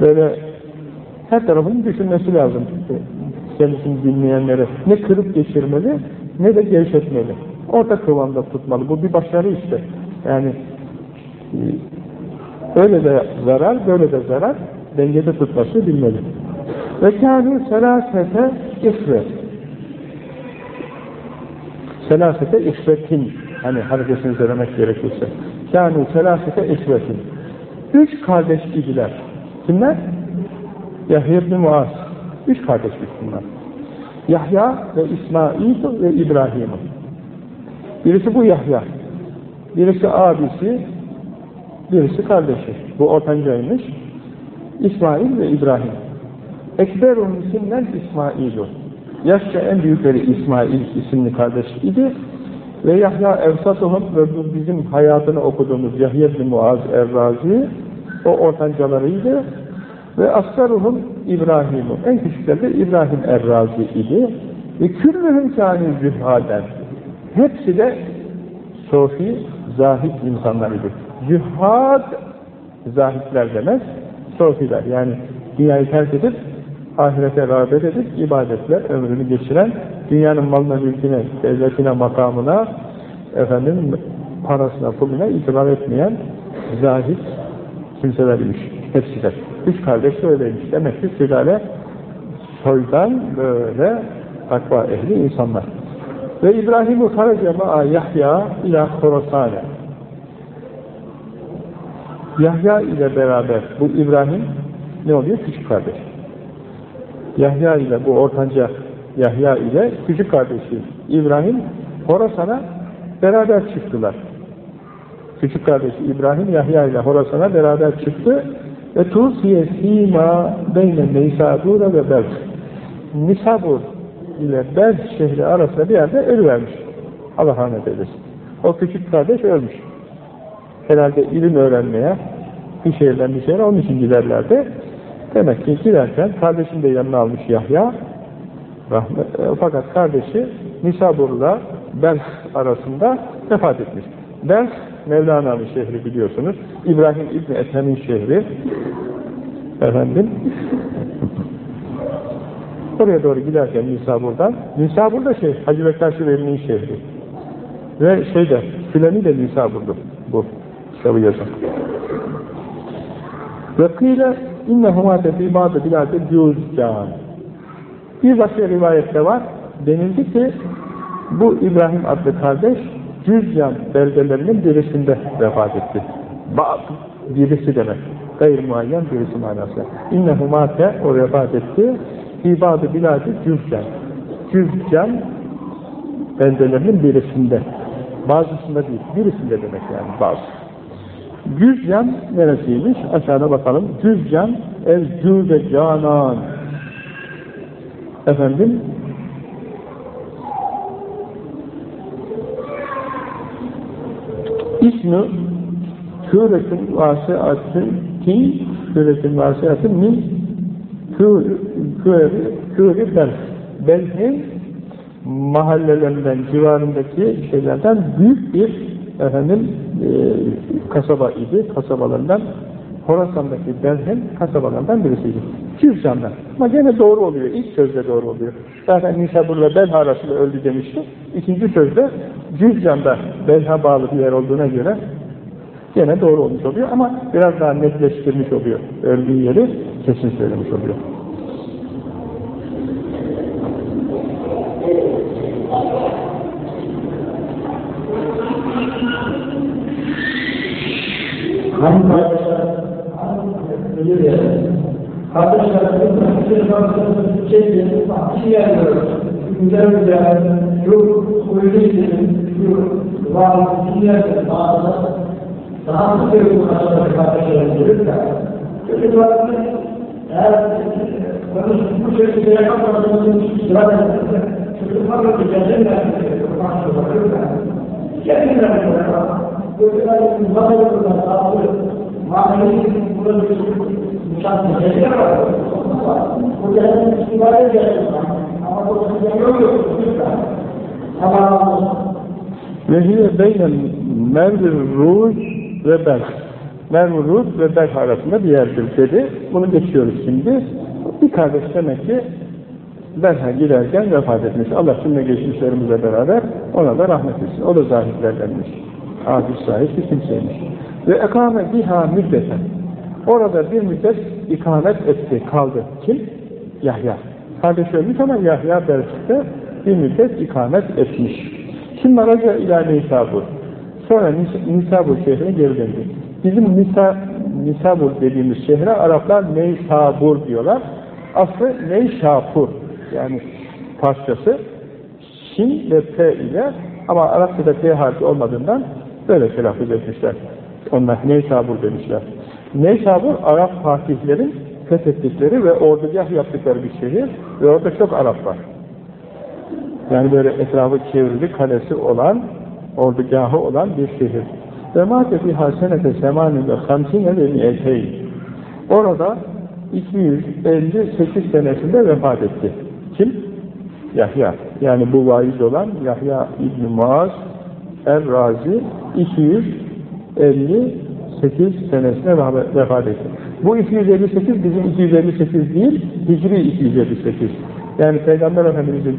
böyle her tarafını düşünmesi lazım. Kendisini dinleyenlere. Ne kırıp geçirmeli ne de gevşetmeli. Orta kıvamda tutmalı. Bu bir başarı işte. Yani e, öyle de zarar, böyle de zarar dengede tutması bilmeli. Ve kânû selâsete isre. Selâsete isretin. Hani hareketini söylemek gerekirse. Kânû selâsete isretin. Üç kardeş idiler. Kimler? Yahya ibn Muaz. Üç kardeşlik bunlar. Yahya ve İsmail ve İbrahim. Birisi bu Yahya. Birisi abisi, birisi kardeşi. Bu ortancaymış. İsmail ve İbrahim. Ekberun isimler İsmail'u. Yaşça en büyükleri İsmail isimli kardeş idi. Ve Yahya Evsatuhum ve bizim hayatını okuduğumuz Yahya bin Muaz Errazi o ortancalarıydı. Ve asgaruhum İbrahim'u. En küçükleri de İbrahim Errazi idi. Ve küllühüm kâni zühhaden. Hepsi de sofi, zahid insanlarıydı. Zühhad, zahitler demez, sofiler. Yani dünyayı terk edip, ahirete rağbet edip, ibadetler ömrünü geçiren, dünyanın malına, mülküne, devletine, makamına, efendim, parasına, puluna itibar etmeyen zahid kimselermiş. Hepsi de. Üç kardeş de öyleymiş. Demek ki sülale soydan böyle takva ehli insanlar. Ve İbrahim-i Karaca ma'a Yahya ila Khorasane. Yahya ile beraber bu İbrahim ne oluyor? Küçük kardeş. Yahya ile bu ortanca Yahya ile küçük kardeşi İbrahim Horasan'a beraber çıktılar. Küçük kardeşi İbrahim Yahya ile Horasan'a beraber çıktı ve tusiye sima beyne Neysabura ve Belk. Nisabur ile Belk şehri arasında bir yerde ölüvermiş. Allah rahmet eylesin. O küçük kardeş ölmüş. Herhalde ilim öğrenmeye bir şehirden bir şehre onun için giderlerdi. Demek ki giderken kardeşini de yanına almış Yahya. E, fakat kardeşi Nisabur'la Belk arasında vefat etmiş. Belk Mevlana'nın şehri biliyorsunuz. İbrahim İbni Ethem'in şehri. Efendim. Oraya doğru giderken Nisabur'dan. Nisabur da şey, Hacı Bektaş Veli'nin şehri. Ve şeyde, Fülani de Nisabur'du bu kitabı yazan. Ve kıyle innehumâ tefî bâdı bilâde cüzcan. Bir başka rivayette var. Denildi ki bu İbrahim adlı kardeş Cüzcan beldelerinin birisinde vefat etti. Ba'd birisi demek. Gayr muayyen birisi manası. İnnehu mâte o vefat etti. İbadı bilâdi Cüzcan. Cüzcan beldelerinin birisinde. Bazısında değil. Birisinde demek yani bazı. Cüzcan neresiymiş? Aşağıda bakalım. Cüzcan el cüze canan. Efendim İsmi küretin vasiatın ki küretin vasiatın min küre ben Belhin mahallelerinden, civarındaki şeylerden büyük bir efendim e, kasaba idi. Kasabalarından Horasan'daki Belhin kasabalarından birisiydi. Cüzcan'dan. Ama gene doğru oluyor. İlk sözde doğru oluyor. Zaten Nisabur'la Belha arasında öldü demişti. İkinci sözde Cüzcan'da Belha bağlı bir yer olduğuna göre gene doğru olmuş oluyor ama biraz daha netleştirmiş oluyor. Öldüğü yeri kesin söylemiş oluyor. Kardeşlerimizin Türkçe çektiğimiz bir yer Güzel güzel, şu uylu için, şu vaazı yerden bazı daha sıkı bu kadar kardeşlerim gelirse, çocuklarımız eğer bu şekilde yapmadığınız sırada çocuklarla güzellikle konuşuyorlar. Kendilerine böyle nasıl yapıyorlar, sağlığı, manevi burada bir şeyler var. Bu gelin istifade ediyorlar. Ama bu sizden yok. Ama Ve hiye beynel mervir ruj ve belh. Mervir ruj ve belh arasında bir yerdir dedi. Bunu geçiyoruz şimdi. Bir kardeş demek ki Belh'a giderken vefat etmiş. Allah şimdi geçmişlerimizle beraber ona da rahmet etsin. O da zahitlerdenmiş. Aziz sahip bir kimseymiş. Ve ekame biha müddeten. Orada bir müddet ikamet etti, kaldı. Kim? Yahya. Kardeş ölmüş ama Yahya Belh'te bir müddet ikamet etmiş. Şimdi Maraca ila Nisabur. Sonra Nis Nisabur şehrine geri döndü. Bizim Nisa, Nisabur dediğimiz şehre Araplar Neysabur diyorlar. Aslı Neyşapur. Yani Farsçası Şin ve P ile ama Arapçada P harfi olmadığından böyle telaffuz etmişler. Onlar Neysabur demişler. Neysabur Arap fatihlerin fethettikleri ve ordugah yaptıkları bir şehir ve orada çok Arap var. Yani böyle etrafı çevrili kalesi olan, ordugahı olan bir şehir. Ve mâte fîhâ senete semânin ve hamsine ve mi'eteyn. Orada 258 senesinde vefat etti. Kim? Yahya. Yani bu vaiz olan Yahya İbn-i Muaz Er-Razi 258 senesinde vefat etti. Bu 258 bizim 258 değil, Hicri 258. Yani Peygamber Efendimiz'in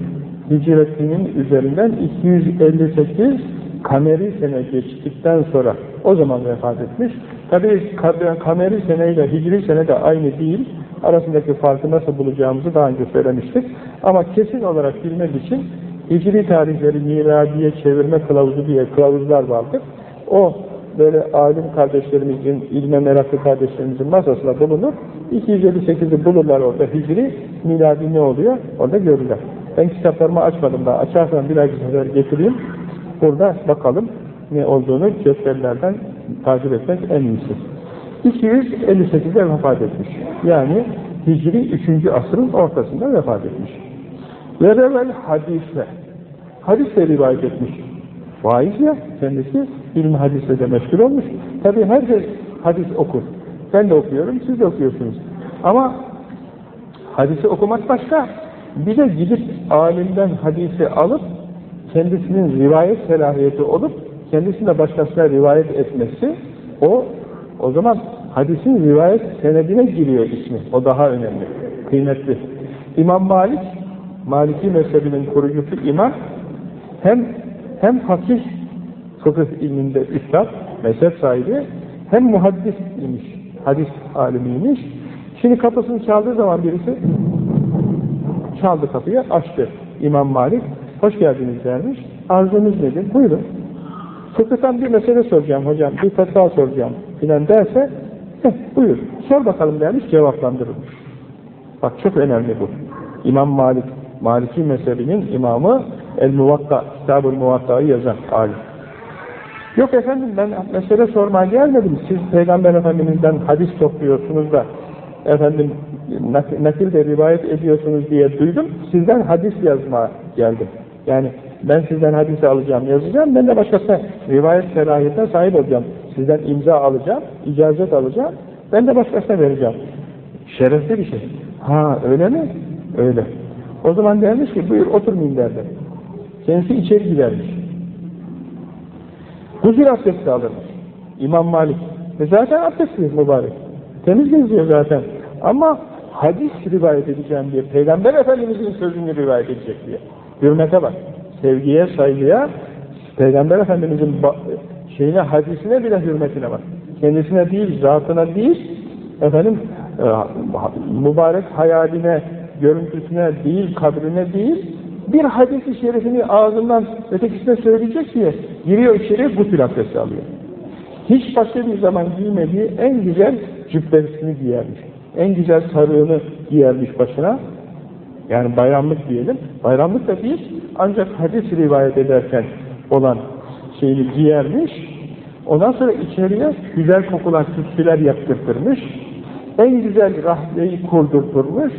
hicretinin üzerinden 258 kameri sene geçtikten sonra o zaman vefat etmiş. Tabi kameri seneyle hicri sene de aynı değil. Arasındaki farkı nasıl bulacağımızı daha önce söylemiştik. Ama kesin olarak bilmek için hicri tarihleri miladiye çevirme kılavuzu diye kılavuzlar vardır. O böyle alim kardeşlerimizin, ilme meraklı kardeşlerimizin masasında bulunur. 258'i bulurlar orada hicri, miladi ne oluyor? Orada görürler. Ben kitaplarımı açmadım daha. Açarsam bir dahaki sefer getireyim. Burada bakalım ne olduğunu cetvellerden takip etmek en iyisi. 258'de vefat etmiş. Yani Hicri 3. asrın ortasında vefat etmiş. Ve revel hadisle. Hadisle rivayet etmiş. Vaiz ya kendisi ilmi hadisle de meşgul olmuş. Tabi herkes hadis okur. Ben de okuyorum, siz de okuyorsunuz. Ama hadisi okumak başka. Bir de gidip alimden hadisi alıp kendisinin rivayet selahiyeti olup kendisine başkasına rivayet etmesi o o zaman hadisin rivayet senedine giriyor ismi. O daha önemli. Kıymetli. İmam Malik Maliki mezhebinin kurucusu imam hem hem fakih fıkıh ilminde üstad, mezhep sahibi hem muhaddis imiş. Hadis alimiymiş. Şimdi kapısını çaldığı zaman birisi çaldı kapıyı, açtı. İmam Malik, hoş geldiniz dermiş. Arzunuz nedir? Buyurun. Fıkıhtan bir mesele soracağım hocam, bir fetva soracağım filan derse, heh, buyur, sor bakalım dermiş, cevaplandırılmış. Bak çok önemli bu. İmam Malik, Maliki mezhebinin imamı El-Muvakka, Kitab-ı Muvakka'yı yazan alim. Yok efendim ben mesele sormaya gelmedim. Siz Peygamber Efendimiz'den hadis topluyorsunuz da efendim nakil de rivayet ediyorsunuz diye duydum. Sizden hadis yazmaya geldim. Yani ben sizden hadisi alacağım, yazacağım. Ben de başkasına rivayet selahiyetine sahip olacağım. Sizden imza alacağım, icazet alacağım. Ben de başkasına vereceğim. Şerefli bir şey. Ha öyle mi? Öyle. O zaman dermiş ki buyur oturmayın derdi. Kendisi içeri gidermiş. Huzur abdesti alırmış. İmam Malik. E zaten abdestliyiz mübarek. Temiz geziyor zaten. Ama hadis rivayet edeceğim diye, Peygamber Efendimiz'in sözünü rivayet edecek diye. Hürmete bak. Sevgiye, saygıya, Peygamber Efendimiz'in şeyine, hadisine bile hürmetine bak. Kendisine değil, zatına değil, efendim, e, mübarek hayaline, görüntüsüne değil, kabrine değil, bir hadis-i şerifini ağzından ötekisine söyleyecek diye giriyor içeriye gusül abdesti alıyor. Hiç başka bir zaman giymediği en güzel cübbesini giyermiş. En güzel sarığını giyermiş başına. Yani bayramlık diyelim. Bayramlık da değil, ancak hadis rivayet ederken olan şeyini giyermiş. Ondan sonra içeriye güzel kokulan tütsüler yaptırtırmış. en güzel rahleyi kurdurturmuş,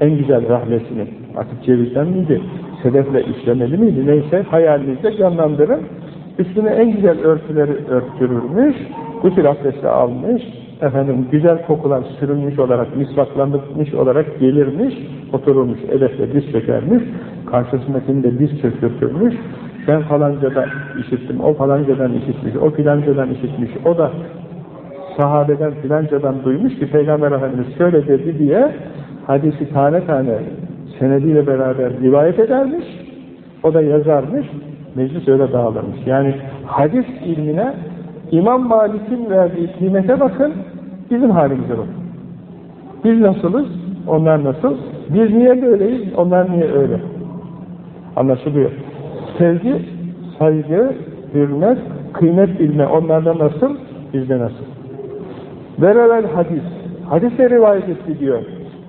en güzel rahlesini. Artık cevizden miydi, sedefle işlemeli miydi, neyse hayalinizde canlandırın. Üstüne en güzel örtüleri örttürülmüş, gusül abdesti almış, efendim güzel kokular sürülmüş olarak, misvaklanmış olarak gelirmiş, oturulmuş, edefle diz çökermiş, karşısındakini de diz çöktürtürmüş, ben falancadan işittim, o falancadan işitmiş, o filancadan işitmiş, o da sahabeden filancadan duymuş ki Peygamber Efendimiz şöyle dedi diye hadisi tane tane senediyle beraber rivayet edermiş, o da yazarmış, meclis öyle dağılırmış. Yani hadis ilmine İmam Malik'in verdiği kıymete bakın, bizim halimize bakın. Biz nasılız, onlar nasıl? Biz niye böyleyiz, onlar niye öyle? Anlaşılıyor. Sevgi, saygı, hürmet, kıymet bilme onlarda nasıl, bizde nasıl? Verevel hadis. Hadisle rivayet etti diyor.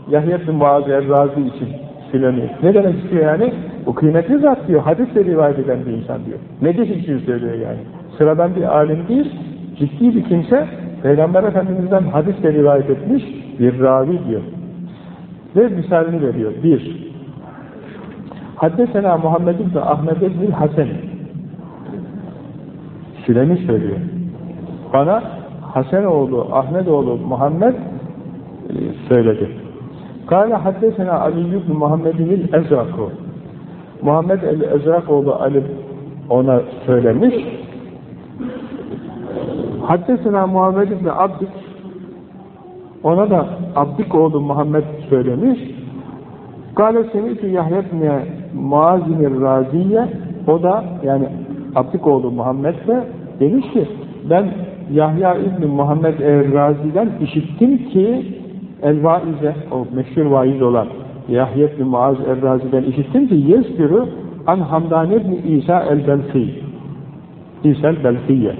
Yahya bin Muaz Errazi için Sülemi. Ne demek istiyor yani? Bu kıymetli zat diyor. Hadisle rivayet eden bir insan diyor. Medih için söylüyor yani. Sıradan bir alim değil, ciddi bir kimse Peygamber Efendimiz'den hadisle rivayet etmiş bir ravi diyor. Ve misalini veriyor. Bir, Haddesena Muhammed ibn Ahmed ibn Hasan. Sülemi söylüyor. Bana Hasenoğlu, Ahmetoğlu Muhammed e, söyledi. Kâle haddesena Ali ibn Muhammed'in Ezraku. Muhammed el-Ezrakoğlu Ali ona söylemiş. Haddesena Muhammed ibn Abdik ona da Abdik oğlu Muhammed söylemiş. Kâle semitü Yahya ibn Muazimir Raziye o da yani Abdik oğlu Muhammed de demiş ki ben Yahya İbni Muhammed el-Razi'den işittim ki el-Vaize, o meşhur vaiz olan Yahya İbni Muaz el-Razi'den işittim ki yezgürü an Hamdan İbni İsa el-Belfi İsa el-Belfiye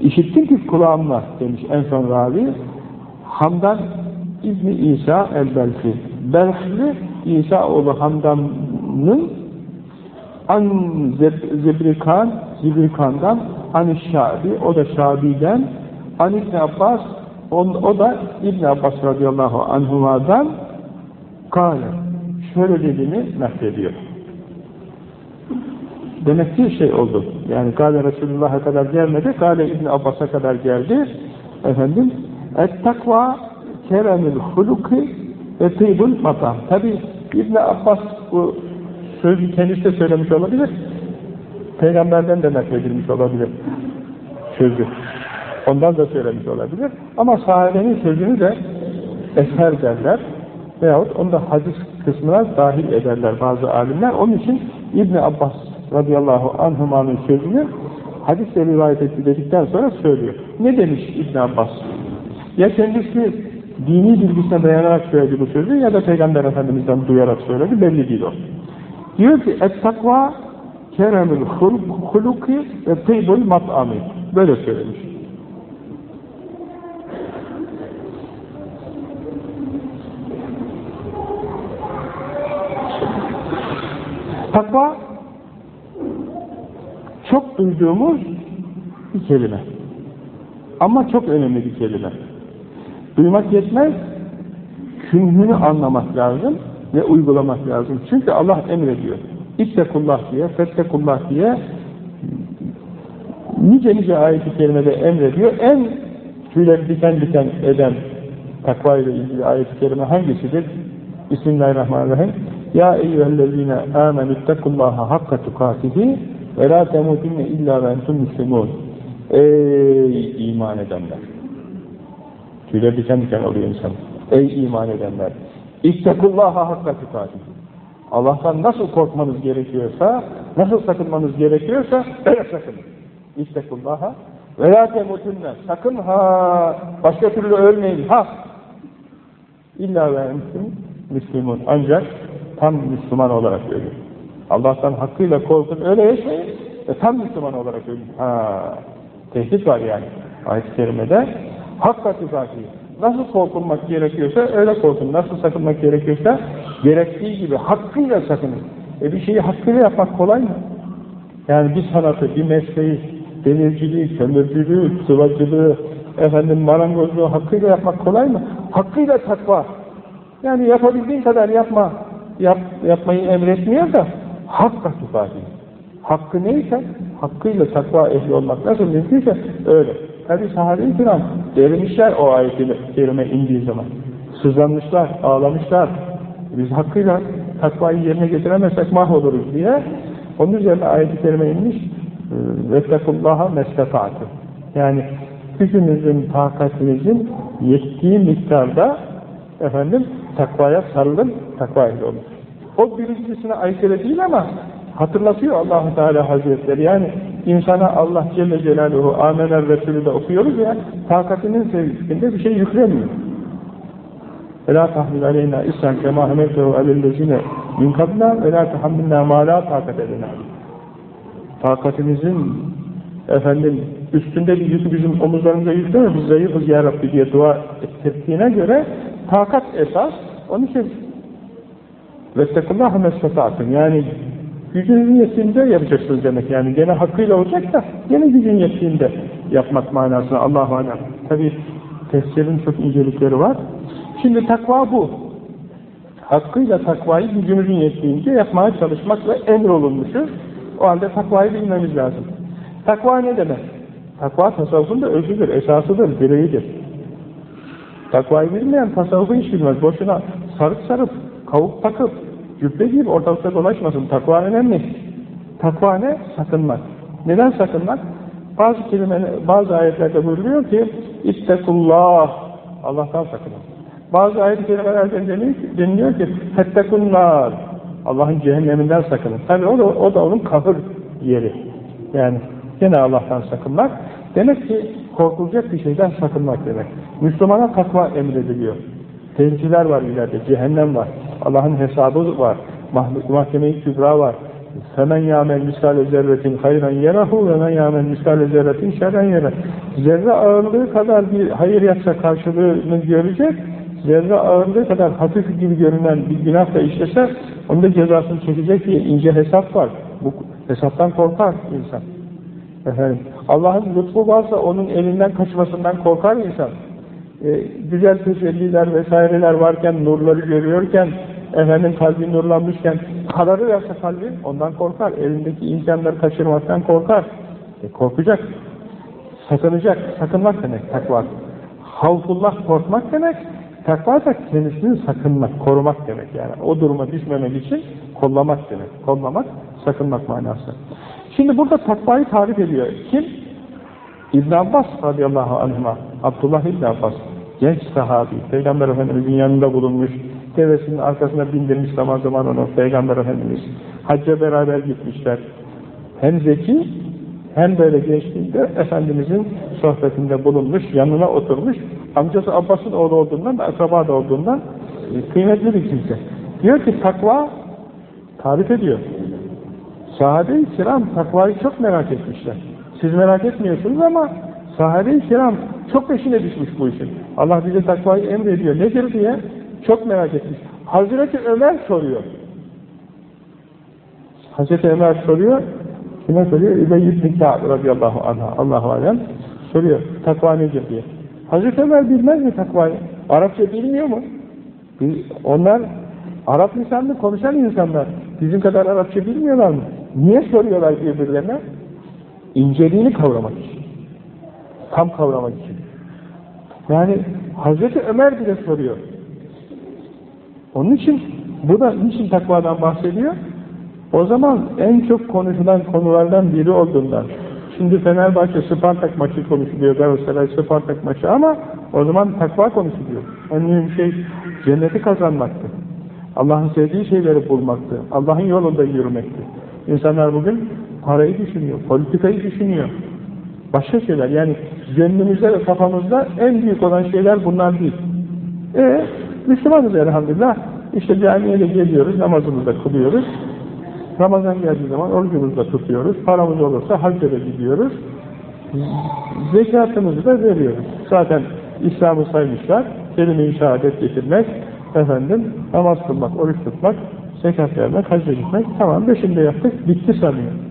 İşittim ki kulağımla demiş en son ravi Hamdan İbni İsa el-Belfi Belfli İsa oğlu Hamdan'ın An Zebrikan Zebrikan'dan An Şabi, o da Şabi'den An İbn Abbas, on, o da İbn Abbas radıyallahu anhuma'dan kâle, şöyle dediğini naklediyor. Demek ki şey oldu, yani Kâle Resulullah'a kadar gelmedi, Kâle İbn Abbas'a kadar geldi, efendim, et takva keremül huluki ve tıybul matam. Tabi İbn Abbas bu sözü kendisi de söylemiş olabilir, Peygamberden de nakledilmiş olabilir sözü. Ondan da söylemiş olabilir. Ama sahabenin sözünü de eser derler. Veyahut onu da hadis kısmına dahil ederler bazı alimler. Onun için İbn Abbas radıyallahu anhumanın sözünü hadisle rivayet etti dedikten sonra söylüyor. Ne demiş İbn Abbas? Ya kendisi dini bilgisine dayanarak söyledi bu sözü ya da Peygamber Efendimiz'den duyarak söyledi belli değil o. Diyor ki et takva keremül huluki ve teybul mat'ami. Böyle söylemiş. Takva çok duyduğumuz bir kelime. Ama çok önemli bir kelime. Duymak yetmez, künhünü anlamak lazım ve uygulamak lazım. Çünkü Allah emrediyor. İttekullah diye, fettekullah diye nice nice ayet-i kerimede emrediyor. En tüyleri diken diken eden takva ile ilgili ayet-i kerime hangisidir? Bismillahirrahmanirrahim. Ya eyyühellezine amenüttekullaha hakka tukatihi ve la temutunne illa ve entum müslümun. Ey iman edenler! Tüyler diken diken oluyor insan. Ey iman edenler! İttekullaha hakka tukatihi. Allah'tan nasıl korkmanız gerekiyorsa, nasıl sakınmanız gerekiyorsa öyle sakının. İttekullaha ve la temutunne. Sakın ha, başka türlü ölmeyin ha. İlla ve entum Müslüman. Ancak tam Müslüman olarak ölür. Allah'tan hakkıyla korkun, öyle yaşayın ve tam Müslüman olarak ölür. Ha, tehdit var yani ayet-i kerimede. Hakka tuzaki. Nasıl korkulmak gerekiyorsa öyle korkun. Nasıl sakınmak gerekiyorsa gerektiği gibi hakkıyla sakının. E bir şeyi hakkıyla yapmak kolay mı? Yani bir sanatı, bir mesleği, denizciliği, kömürcülüğü, sıvacılığı, efendim marangozluğu hakkıyla yapmak kolay mı? Hakkıyla takva. Yani yapabildiğin kadar yapma yap, yapmayı emretmiyor da hakka tukati. Hakkı neyse, hakkıyla takva ehli olmak nasıl mümkünse öyle. Tabi sahabe-i kiram derinmişler o ayeti kerime indiği zaman. Sızlanmışlar, ağlamışlar. Biz hakkıyla takvayı yerine getiremezsek mahvoluruz diye. Onun üzerine ayet-i kerime inmiş. E, vettekullaha meslefatı. Yani gücünüzün, takatinizin yettiği miktarda efendim takvaya sarılın, takva ehli olun. O birincisine aykırı değil ama hatırlatıyor Allahu Teala Hazretleri. Yani insana Allah Celle Celaluhu amener Resulü de okuyoruz ya takatinin sevgisinde bir şey yüklemiyor. Ela tahmil aleyna isyan kema hemetehu alellezine min kabla ve la tahammilna ma la takat edena. Takatimizin efendim üstünde bir yükü bizim omuzlarımıza yükleme biz zayıfız ya Rabbi diye dua ettirdiğine göre Takat esas. Onun için Vestekullahu mesfetatın. Yani gücünüzün yettiğinde yapacaksınız demek. Yani gene hakkıyla olacak da gene gücün yettiğinde yapmak manasına Allahu Alem. Tabi tefsirin çok incelikleri var. Şimdi takva bu. Hakkıyla takvayı gücümüzün yettiğince yapmaya çalışmakla emrolunmuşuz. O halde takvayı bilmemiz lazım. Takva ne demek? Takva tasavvufun da özüdür, esasıdır, direğidir. Takvayı bilmeyen tasavvufu hiç bilmez. Boşuna sarıp sarıp, kavuk takıp, cübbe giyip ortalıkta dolaşmasın. Takva önemli. Takva ne? Sakınmak. Neden sakınmak? Bazı kelime, bazı ayetlerde buyuruyor ki İttekullah Allah'tan sakının. Bazı ayet-i kerimelerde deniliyor ki Fettekunnar Allah'ın cehenneminden sakının. Tabi o da, o da onun kahır yeri. Yani gene Allah'tan sakınmak. Demek ki korkulacak bir şeyden sakınmak demek. Müslümana takva emrediliyor. Tehlikeler var ileride, cehennem var. Allah'ın hesabı var. Mahkeme-i kübra var. Femen yâmel miskâle zerretin hayran yerahu ve men yâmel miskâle zerretin şerren yere. Zerre ağırlığı kadar bir hayır yapsa karşılığını görecek, zerre ağırlığı kadar hafif gibi görünen bir günah da işlese, onun da cezasını çekecek diye ince hesap var. Bu hesaptan korkar insan. Allah'ın lütfu varsa onun elinden kaçmasından korkar insan. E, güzel tecelliler vesaireler varken, nurları görüyorken, efendim kalbi nurlanmışken, kararı verse kalbi ondan korkar. Elindeki imkanları kaçırmaktan korkar. E, korkacak. Sakınacak. Sakınmak demek takva. Havfullah korkmak demek. Takva da kendisini sakınmak, korumak demek yani. O duruma düşmemek için kollamak demek. Kollamak, sakınmak manası. Şimdi burada takvayı tarif ediyor. Kim? İbn Abbas radıyallahu anh'a. Abdullah İbn Abbas. Genç sahabi. Peygamber Efendimiz'in yanında bulunmuş. Devesinin arkasına bindirmiş zaman zaman onu Peygamber Efendimiz. Hacca beraber gitmişler. Hem zeki hem böyle gençliğinde Efendimiz'in sohbetinde bulunmuş, yanına oturmuş. Amcası Abbas'ın oğlu olduğundan, akraba da olduğundan e, kıymetli bir kimse. Diyor ki takva tarif ediyor. Sahabe-i kiram takvayı çok merak etmişler. Siz merak etmiyorsunuz ama sahabe-i kiram çok peşine düşmüş bu işin. Allah bize takvayı emrediyor. Nedir diye çok merak etmiş. Hazreti Ömer soruyor. Hazreti Ömer soruyor. Kime soruyor? İbey ibn Ka'b radıyallahu anh'a. Allahu alem soruyor. Takva nedir diye. Hazreti Ömer bilmez mi takvayı? Arapça bilmiyor mu? Onlar Arap lisanlı konuşan insanlar. Bizim kadar Arapça bilmiyorlar mı? Niye soruyorlar birbirlerine? İnceliğini kavramak için. Tam kavramak için. Yani Hazreti Ömer bile soruyor. Onun için bu da niçin takvadan bahsediyor? O zaman en çok konuşulan konulardan biri olduğundan. Şimdi Fenerbahçe Spartak maçı konuşuluyor, Galatasaray Spartak maçı ama o zaman takva konuşuluyor. En mühim şey cenneti kazanmaktı. Allah'ın sevdiği şeyleri bulmaktı. Allah'ın yolunda yürümekti. İnsanlar bugün parayı düşünüyor, politikayı düşünüyor. Başka şeyler yani gönlümüzde ve kafamızda en büyük olan şeyler bunlar değil. E Müslümanız elhamdülillah. İşte camiye de geliyoruz, namazımızı da kılıyoruz. Ramazan geldiği zaman orucumuzu da tutuyoruz. Paramız olursa hacca da gidiyoruz. Zekatımızı da veriyoruz. Zaten İslam'ı saymışlar. Kelime-i şehadet getirmek, efendim, namaz kılmak, oruç tutmak, zekat vermek, hacca gitmek. Tamam, beşinde yaptık, bitti sanıyor.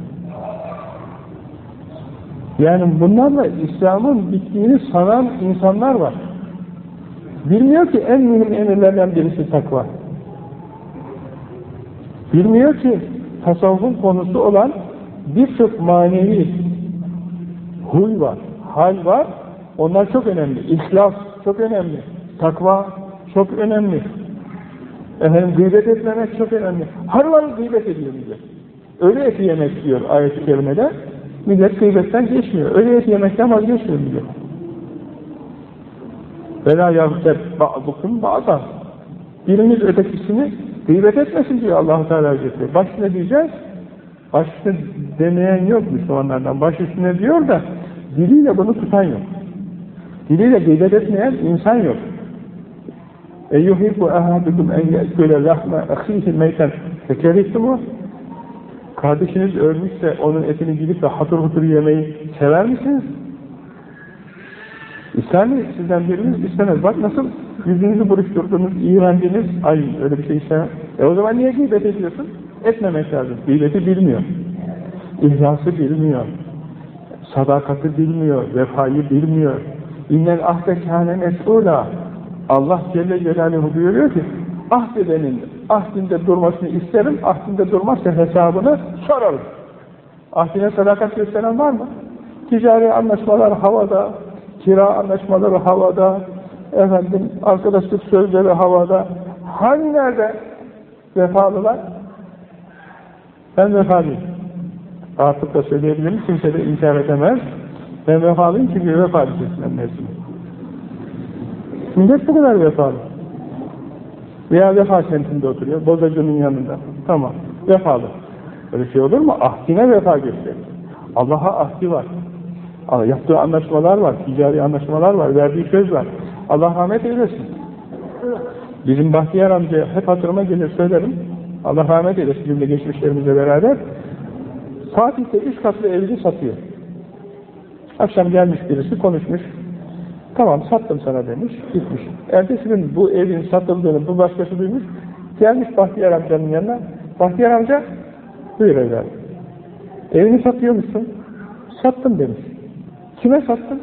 Yani bunlarla İslam'ın bittiğini sanan insanlar var. Bilmiyor ki en mühim emirlerden birisi takva. Bilmiyor ki tasavvufun konusu olan birçok manevi huy var, hal var. Onlar çok önemli. İhlas çok önemli. Takva çok önemli. Efendim gıybet etmemek çok önemli. Har var gıybet ediyor millet. Ölü eti yemek diyor ayet-i kerimede. Millet gıybetten geçmiyor. Ölü eti yemekten vazgeçmiyor millet. Vela yahtet ba'dukum ba'da. Biriniz ötekisini gıybet etmesin diyor allah Teala Hazretleri. Baş ne diyeceğiz? Baş üstüne demeyen yok Müslümanlardan. Baş üstüne diyor da diliyle bunu tutan yok. Diliyle gıybet etmeyen insan yok. اَيُّهِبُ اَهَدُكُمْ اَنْ يَأْكُلَ لَحْمَ اَخِيهِ مَيْتًا فَكَرِهْتُمُ Kardeşiniz ölmüşse onun etini gidip de hatır hutur yemeyi sever misiniz? İster mi sizden biriniz? istemez. Bak nasıl yüzünüzü buruşturdunuz, iğrendiniz. Ay öyle bir şey istemez. E o zaman niye gıybet ediyorsun? Etmemek lazım. Gıybeti bilmiyor. İhlası bilmiyor. Sadakati bilmiyor. Vefayı bilmiyor. İnnel ahde kâne mes'ûlâ. Allah Celle Celaluhu buyuruyor ki ahdedenin ahdinde durmasını isterim, ahdinde durmazsa hesabını sorarım. Ahdine sadakat gösteren var mı? Ticari anlaşmalar havada, kira anlaşmaları havada, efendim arkadaşlık sözleri havada. Hangi nerede vefalılar? Ben vefalıyım. Artık da söyleyebilirim, kimse de inkar edemez. Ben vefalıyım çünkü vefa lisesinden mezunum. Millet bu kadar vefalı. Veya vefa semtinde oturuyor, bozacının yanında. Tamam, vefalı. Öyle şey olur mu? Ahdine vefa gösterir. Allah'a ahdi var. Yaptığı anlaşmalar var, ticari anlaşmalar var, verdiği söz var. Allah rahmet eylesin. Bizim Bahtiyar amca hep hatırıma gelir söylerim. Allah rahmet eylesin cümle geçmişlerimizle beraber. Fatih'te üç katlı evini satıyor. Akşam gelmiş birisi konuşmuş. Tamam sattım sana demiş, gitmiş. Ertesi gün bu evin satıldığını bu başkası duymuş. Gelmiş Bahtiyar amcanın yanına. Bahtiyar amca, buyur evladım. Evini satıyor musun? Sattım demiş. Kime sattın?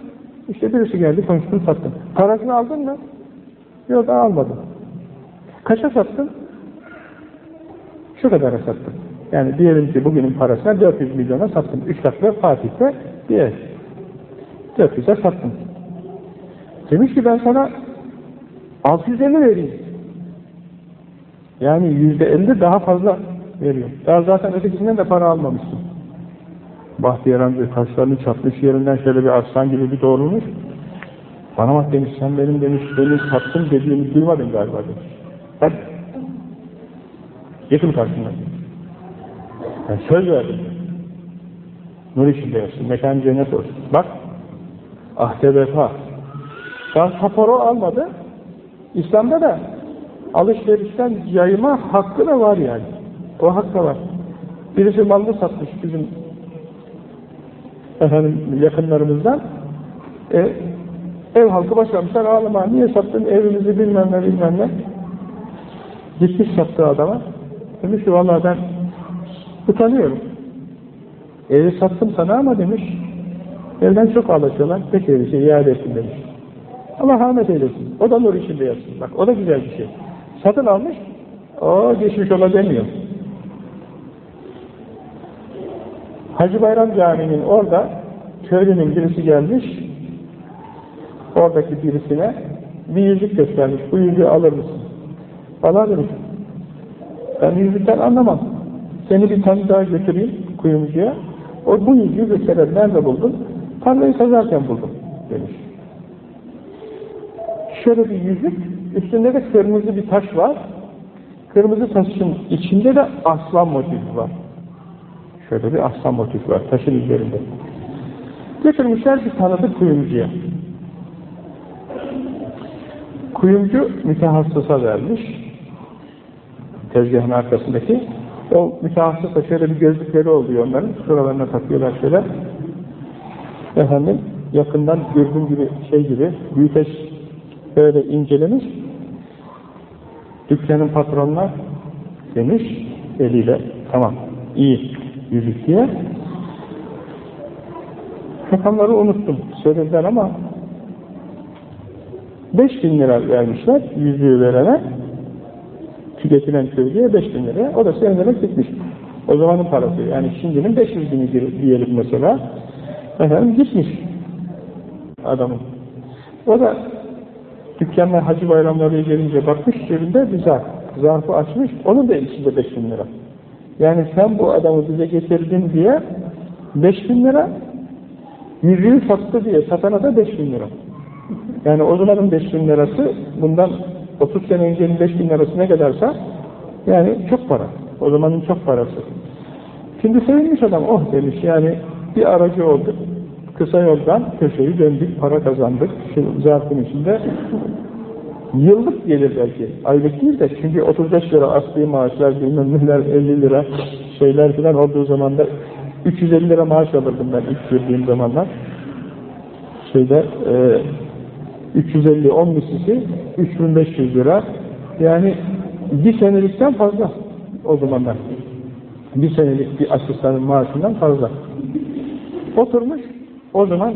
İşte birisi geldi konuştum sattım. Parasını aldın mı? Yok almadım. Kaça sattın? Şu kadara sattım. Yani diyelim ki bugünün parasına 400 milyona sattım. Üç katlı Fatih'te bir ev. 400'e sattım. Demiş ki ben sana 650 vereyim. Yani yüzde elli daha fazla veriyor. Daha zaten ötekisinden de para almamışsın. Bahtiyar amca kaşlarını çatmış yerinden şöyle bir aslan gibi bir doğrulmuş. Bana bak demiş sen benim demiş beni sattın dediğini duymadın galiba demiş. Bak. Yakın karşımdan. Ben söz verdim. Nur içinde yatsın. Mekan cennet olsun. Bak. Ahde vefa. Kaporo almadı. İslam'da da alışverişten yayma hakkı da var yani. O hak da var. Birisi malını satmış bizim efendim yakınlarımızdan. E, ev halkı başlamışlar ağlama. Niye sattın evimizi bilmem ne bilmem ne. Gitmiş sattığı adama. Demiş ki vallahi ben utanıyorum. Evi sattım sana ama demiş evden çok ağlaşıyorlar. Peki bir şey iade etsin demiş. Allah rahmet eylesin. O da nur içinde yatsın. Bak o da güzel bir şey. Satın almış, o geçmiş ola demiyor. Hacı Bayram Camii'nin orada köylünün birisi gelmiş, oradaki birisine bir yüzük göstermiş. Bu yüzüğü alır mısın? Bana demiş. Ben yüzükten anlamam. Seni bir tane daha götüreyim kuyumcuya. O bu yüzüğü gösterir. Nerede buldun? Tarlayı sazarken buldum demiş. Şöyle bir yüzük, üstünde de kırmızı bir taş var. Kırmızı taşın içinde de aslan motifi var. Şöyle bir aslan motifi var taşın üzerinde. Getirmişler bir tanıdık kuyumcuya. Kuyumcu mütehassısa vermiş. Tezgahın arkasındaki. O mütehassısa şöyle bir gözlükleri oluyor onların. Şuralarına takıyorlar şöyle. Efendim yakından dürbün gibi şey gibi büyüteç böyle incelemiş. Dükkanın patronuna demiş eliyle tamam iyi yüzük diye Rakamları unuttum. Söylediler ama 5 bin lira vermişler yüzüğü verene tüketilen köylüye 5 bin lira. O da senelerek gitmiş. O zamanın parası. Yani şimdinin 500 bini diyelim mesela. Efendim gitmiş adamın. O da dükkanlar hacı bayramları gelince bakmış cebinde bir zarf. Zarfı açmış. Onun da içinde 5 bin lira. Yani sen bu adamı bize getirdin diye 5 bin lira yüzüğü sattı diye satana da 5 bin lira. Yani o zamanın 5 bin lirası bundan 30 sene öncenin 5 bin lirası ne kadarsa yani çok para. O zamanın çok parası. Şimdi sevinmiş adam oh demiş yani bir aracı olduk. Kısa yoldan köşeyi döndük, para kazandık. Şu zarfın içinde yıllık gelir belki. Aylık değil de çünkü 35 lira asli maaşlar, bilmem neler 50 lira şeyler filan olduğu zaman da 350 lira maaş alırdım ben ilk girdiğim zamanlar. Şeyde e, 350 10 mislisi 3500 lira. Yani bir senelikten fazla o zamanlar. Bir senelik bir asistanın maaşından fazla. Oturmuş, o zaman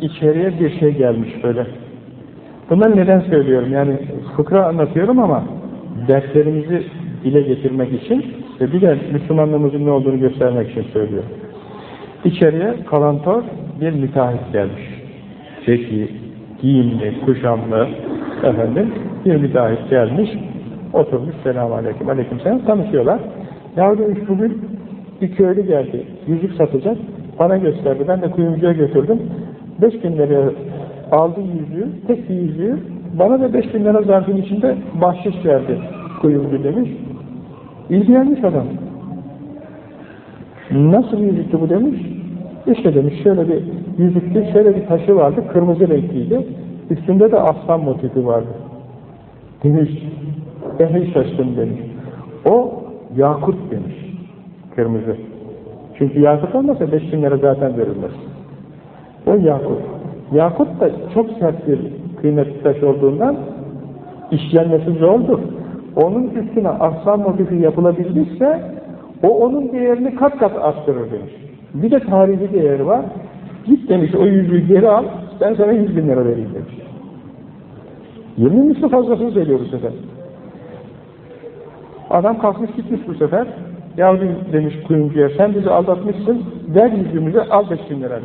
içeriye bir şey gelmiş böyle. Bunları neden söylüyorum? Yani fıkra anlatıyorum ama derslerimizi dile getirmek için ve bir de Müslümanlığımızın ne olduğunu göstermek için söylüyorum. İçeriye kalantor bir müteahhit gelmiş. Zeki, giyimli, kuşamlı efendim bir müteahhit gelmiş. Oturmuş selamun aleyküm, aleyküm selam tanışıyorlar. Ya demiş bugün bir köylü geldi, yüzük satacak. Bana gösterdi, ben de kuyumcuya götürdüm. Beş bin liraya aldı yüzüğü, tek bir yüzüğü. Bana da beş bin lira zarfın içinde bahşiş verdi kuyumcu demiş. İlgilenmiş adam. Nasıl yüzüktü bu demiş. İşte demiş şöyle bir yüzüktü, şöyle bir taşı vardı, kırmızı renkliydi. Üstünde de aslan motifi vardı. Demiş, ehli şaşkın demiş. O yakut demiş. Kırmızı. Çünkü yakut olmasa beş bin lira zaten verilmez. O yakut. Yakut da çok sert bir kıymetli taş olduğundan işlenmesi zordur. Onun üstüne aslan motifi yapılabildiyse o onun değerini kat kat arttırır demiş. Bir de tarihi değeri var. Git demiş o yüzüğü geri al, ben sana yüz bin lira vereyim demiş. Yirmi misli fazlasını söylüyor bu sefer. Adam kalkmış gitmiş bu sefer. Yavrum demiş kuyumcuya sen bizi aldatmışsın, ver yüzüğümüzü al beş bin lira.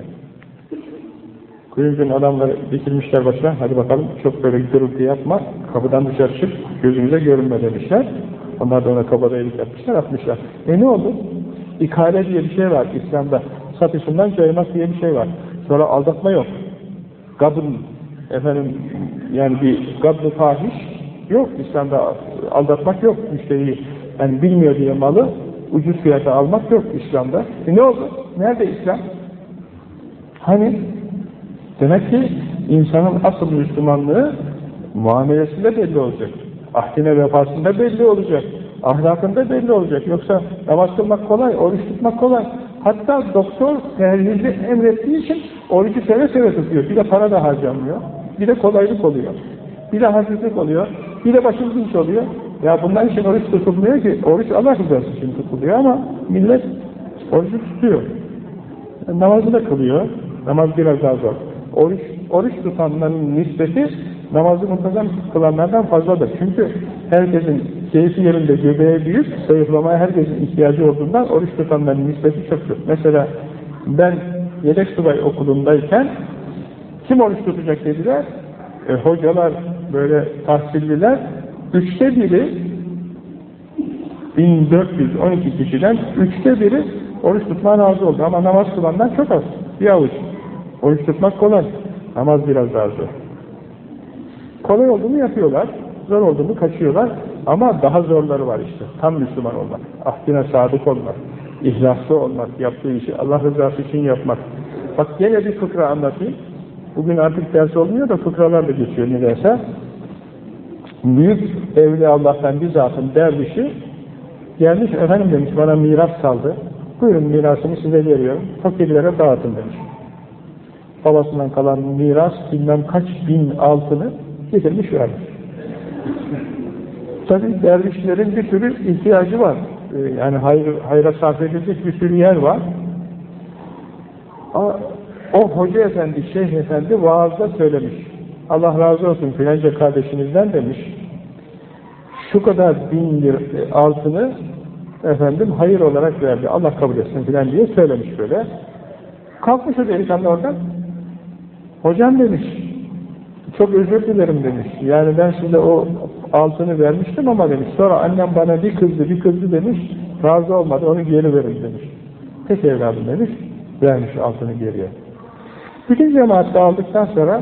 Kuyumcunun adamları dikilmişler başına, hadi bakalım çok böyle gürültü yapma, kapıdan dışarı çık, gözümüze görünme demişler. Onlar da ona kabadayılık yapmışlar, atmışlar. E ne oldu? İkale diye bir şey var İslam'da. Satışından caymak diye bir şey var. Sonra aldatma yok. Kadın, efendim, yani bir gadlı fahiş yok. İslam'da aldatmak yok müşteriyi. Yani bilmiyor diye malı ucuz fiyata almak yok İslam'da. E ne oldu? Nerede İslam? Hani? Demek ki insanın asıl Müslümanlığı muamelesinde belli olacak. Ahdine vefasında belli olacak. Ahlakında belli olacak. Yoksa namaz kılmak kolay, oruç tutmak kolay. Hatta doktor perhizi emrettiği için orucu seve seve tutuyor. Bir de para da harcanmıyor. Bir de kolaylık oluyor. Bir de hafiflik oluyor. Bir de başım dinç oluyor. Ya bundan için oruç tutulmuyor ki. Oruç Allah rızası için tutuluyor ama millet orucu tutuyor. Namazı da kılıyor. Namaz biraz daha zor. Oruç, oruç tutanların nispeti namazı muntazam kılanlardan fazladır. Çünkü herkesin keyfi yerinde göbeğe büyük, zayıflamaya herkesin ihtiyacı olduğundan oruç tutanların nispeti çoktur. Mesela ben yedek subay okulundayken kim oruç tutacak dediler? E, hocalar, böyle tahsilliler, üçte biri 1412 kişiden üçte biri oruç tutmaya razı oldu. Ama namaz kılanlar çok az. Bir avuç. Oruç tutmak kolay. Namaz biraz daha. Kolay olduğunu yapıyorlar. Zor olduğunu kaçıyorlar. Ama daha zorları var işte. Tam Müslüman olmak. Ahdine sadık olmak. ihlaslı olmak. Yaptığı işi Allah rızası için yapmak. Bak gene bir fıkra anlatayım. Bugün artık ders olmuyor da fıkralar da geçiyor nedense. Büyük evli Allah'tan bir zatın dervişi gelmiş efendim demiş bana miras kaldı. Buyurun mirasımı size veriyorum. Fakirlere dağıtın demiş. Babasından kalan miras bilmem kaç bin altını getirmiş vermiş. Tabi dervişlerin bir sürü ihtiyacı var. Yani hayır, hayra sarf edilecek bir sürü yer var. Ama O hoca efendi, şeyh efendi vaazda söylemiş. Allah razı olsun filanca kardeşinizden demiş. Şu kadar bin lir altını efendim hayır olarak verdi. Allah kabul etsin filan diye söylemiş böyle. Kalkmış o delikanlı oradan. Hocam demiş, çok özür dilerim demiş. Yani ben size o altını vermiştim ama demiş. Sonra annem bana bir kızdı, bir kızdı demiş. Razı olmadı, onu geri verin demiş. Tek evladım demiş. Vermiş altını geriye. Bütün cemaat dağıldıktan sonra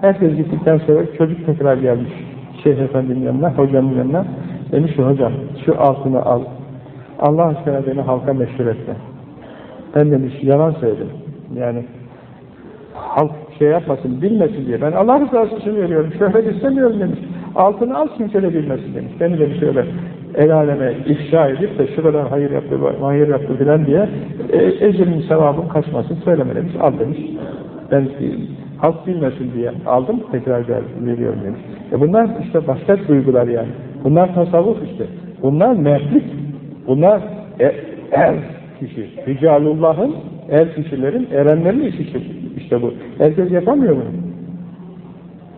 herkes gittikten sonra çocuk tekrar gelmiş. Şeyh Efendi'nin yanına, hocanın yanına. Demiş ki hocam şu altını al. Allah aşkına beni halka meşhur etme. Ben demiş yalan söyledim. Yani halk şey yapmasın, bilmesin diye. Ben Allah rızası için veriyorum, şöhret istemiyorum demiş. Altını al kimse de bilmesin demiş. Beni de bir şöyle el aleme ifşa edip de şu kadar hayır yaptı, hayır yaptı filan diye e, ecrin sevabım kaçmasın söyleme demiş. Al demiş. Ben halk bilmesin diye aldım, tekrar ver, veriyorum demiş. E bunlar işte başka duygular yani. Bunlar tasavvuf işte. Bunlar mertlik. Bunlar e, er kişi. Ricalullah'ın er kişilerin, erenlerin işi işte bu. Herkes yapamıyor bunu.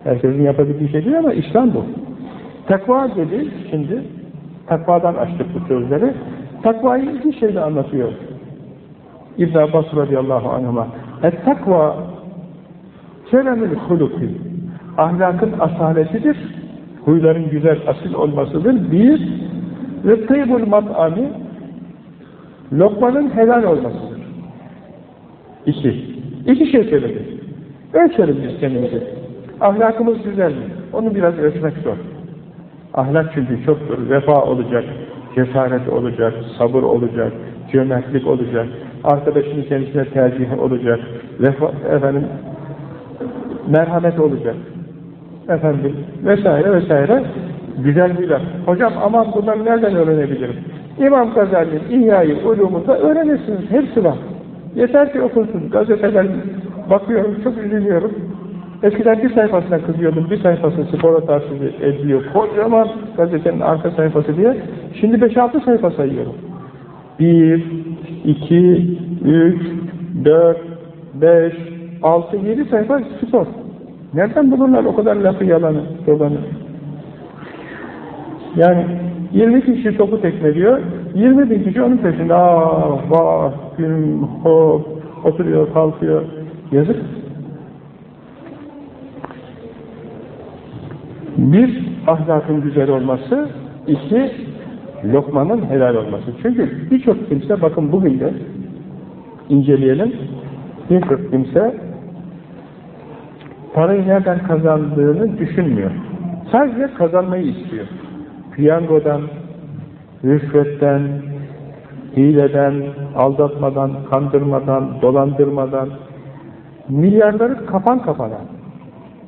Herkesin yapabildiği şey değil ama İslam bu. Takva dedi şimdi, takvadan açtık bu sözleri. Takvayı iki şeyle anlatıyor. İbn Abbas radıyallahu anhuma. Et takva keremül huluki. Ahlakın asaletidir. Huyların güzel, asil olmasıdır. Bir, ve tıybul mat'ami lokmanın helal olmasıdır. İki. İki şey söyledi. Ölçelim biz kendimizi. Ahlakımız güzel mi? Onu biraz ölçmek zor. Ahlak çünkü çoktur. Vefa olacak, cesaret olacak, sabır olacak, cömertlik olacak, arkadaşının kendisine tercih olacak, vefa, efendim, merhamet olacak, efendim, vesaire vesaire güzel laf. Hocam aman bunları nereden öğrenebilirim? İmam Gazali'nin İhya-i Ulumunda öğrenirsiniz. Hepsi var. Yeter ki okunsun. Gazeteler bakıyorum, çok üzülüyorum. Eskiden bir sayfasına kızıyordum, bir sayfası spora tarsızı ediyor. Kocaman gazetenin arka sayfası diye. Şimdi 5-6 sayfa sayıyorum. 1, 2, 3, 4, 5, 6, 7 sayfa spor. Nereden bulurlar o kadar lafı yalanı, dolanı? Yani 20 kişi topu tekmeliyor, 20 bin kişi onun peşinde. Ah, vah, güm, hop, oturuyor, kalkıyor. Yazık. Bir, ahlakın güzel olması, iki, lokmanın helal olması. Çünkü birçok kimse, bakın bugün de inceleyelim, birçok kimse parayı nereden kazandığını düşünmüyor. Sadece kazanmayı istiyor. Piyangodan, rüşvetten, hileden, aldatmadan, kandırmadan, dolandırmadan, milyarları kapan kapana,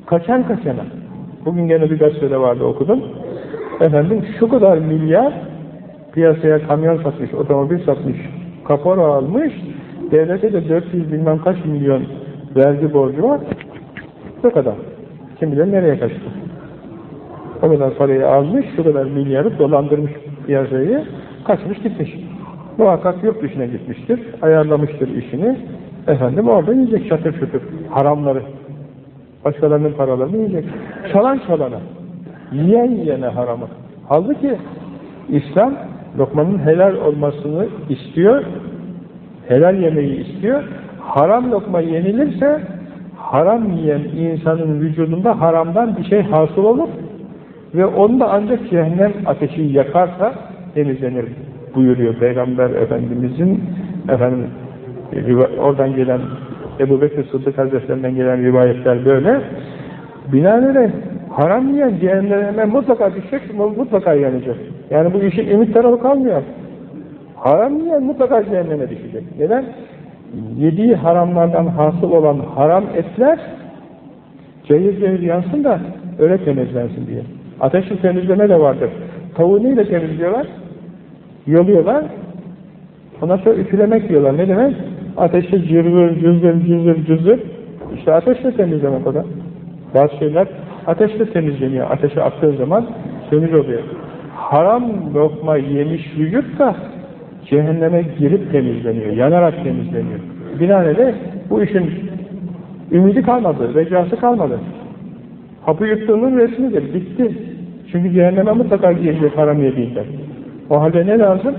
kaçan kaçana. Bugün gene bir gazetede vardı okudum. Efendim şu kadar milyar piyasaya kamyon satmış, otomobil satmış, kapora almış, devlete de 400 bilmem kaç milyon vergi borcu var. Bu kadar. Kim bilir nereye kaçtı. O kadar parayı almış, şu kadar milyarı dolandırmış piyasayı, kaçmış gitmiş. Muhakkak yurt dışına gitmiştir, ayarlamıştır işini. Efendim orada yiyecek çatır çutur haramları. Başkalarının paralarını yiyecek. Çalan çalana. Yiyen yiyene haramı. Halbuki İslam lokmanın helal olmasını istiyor. Helal yemeği istiyor. Haram lokma yenilirse haram yiyen insanın vücudunda haramdan bir şey hasıl olur ve onu da ancak cehennem ateşi yakarsa temizlenir buyuruyor Peygamber Efendimizin efendim oradan gelen Ebu Bekir Sıddık Hazretlerinden gelen rivayetler böyle. Binaenaleyh haram yiyen cehenneme mutlaka düşecek, mutlaka yanacak. Yani bu işin ümit tarafı kalmıyor. Haram yiyen mutlaka cehenneme düşecek. Neden? Yediği haramlardan hasıl olan haram etler cayır cayır yansın da öyle temizlensin diye. Ateşli temizleme de vardır. Tavuğu neyle temizliyorlar? Yoluyorlar. Ondan sonra ütülemek diyorlar. Ne demek? Ateşte cırvır, cızır, cızır, cızır. İşte ateşle temizlemek o da. Bazı şeyler ateşle temizleniyor. Ateşe attığı zaman temiz oluyor. Haram lokma yemiş vücut da cehenneme girip temizleniyor. Yanarak temizleniyor. Binaenaleyh bu işin Ümidi kalmadı, recası kalmadı. Hapı yuttuğunun resmidir, bitti. Çünkü cehenneme mutlaka girecek haram yediğinde. O halde ne lazım?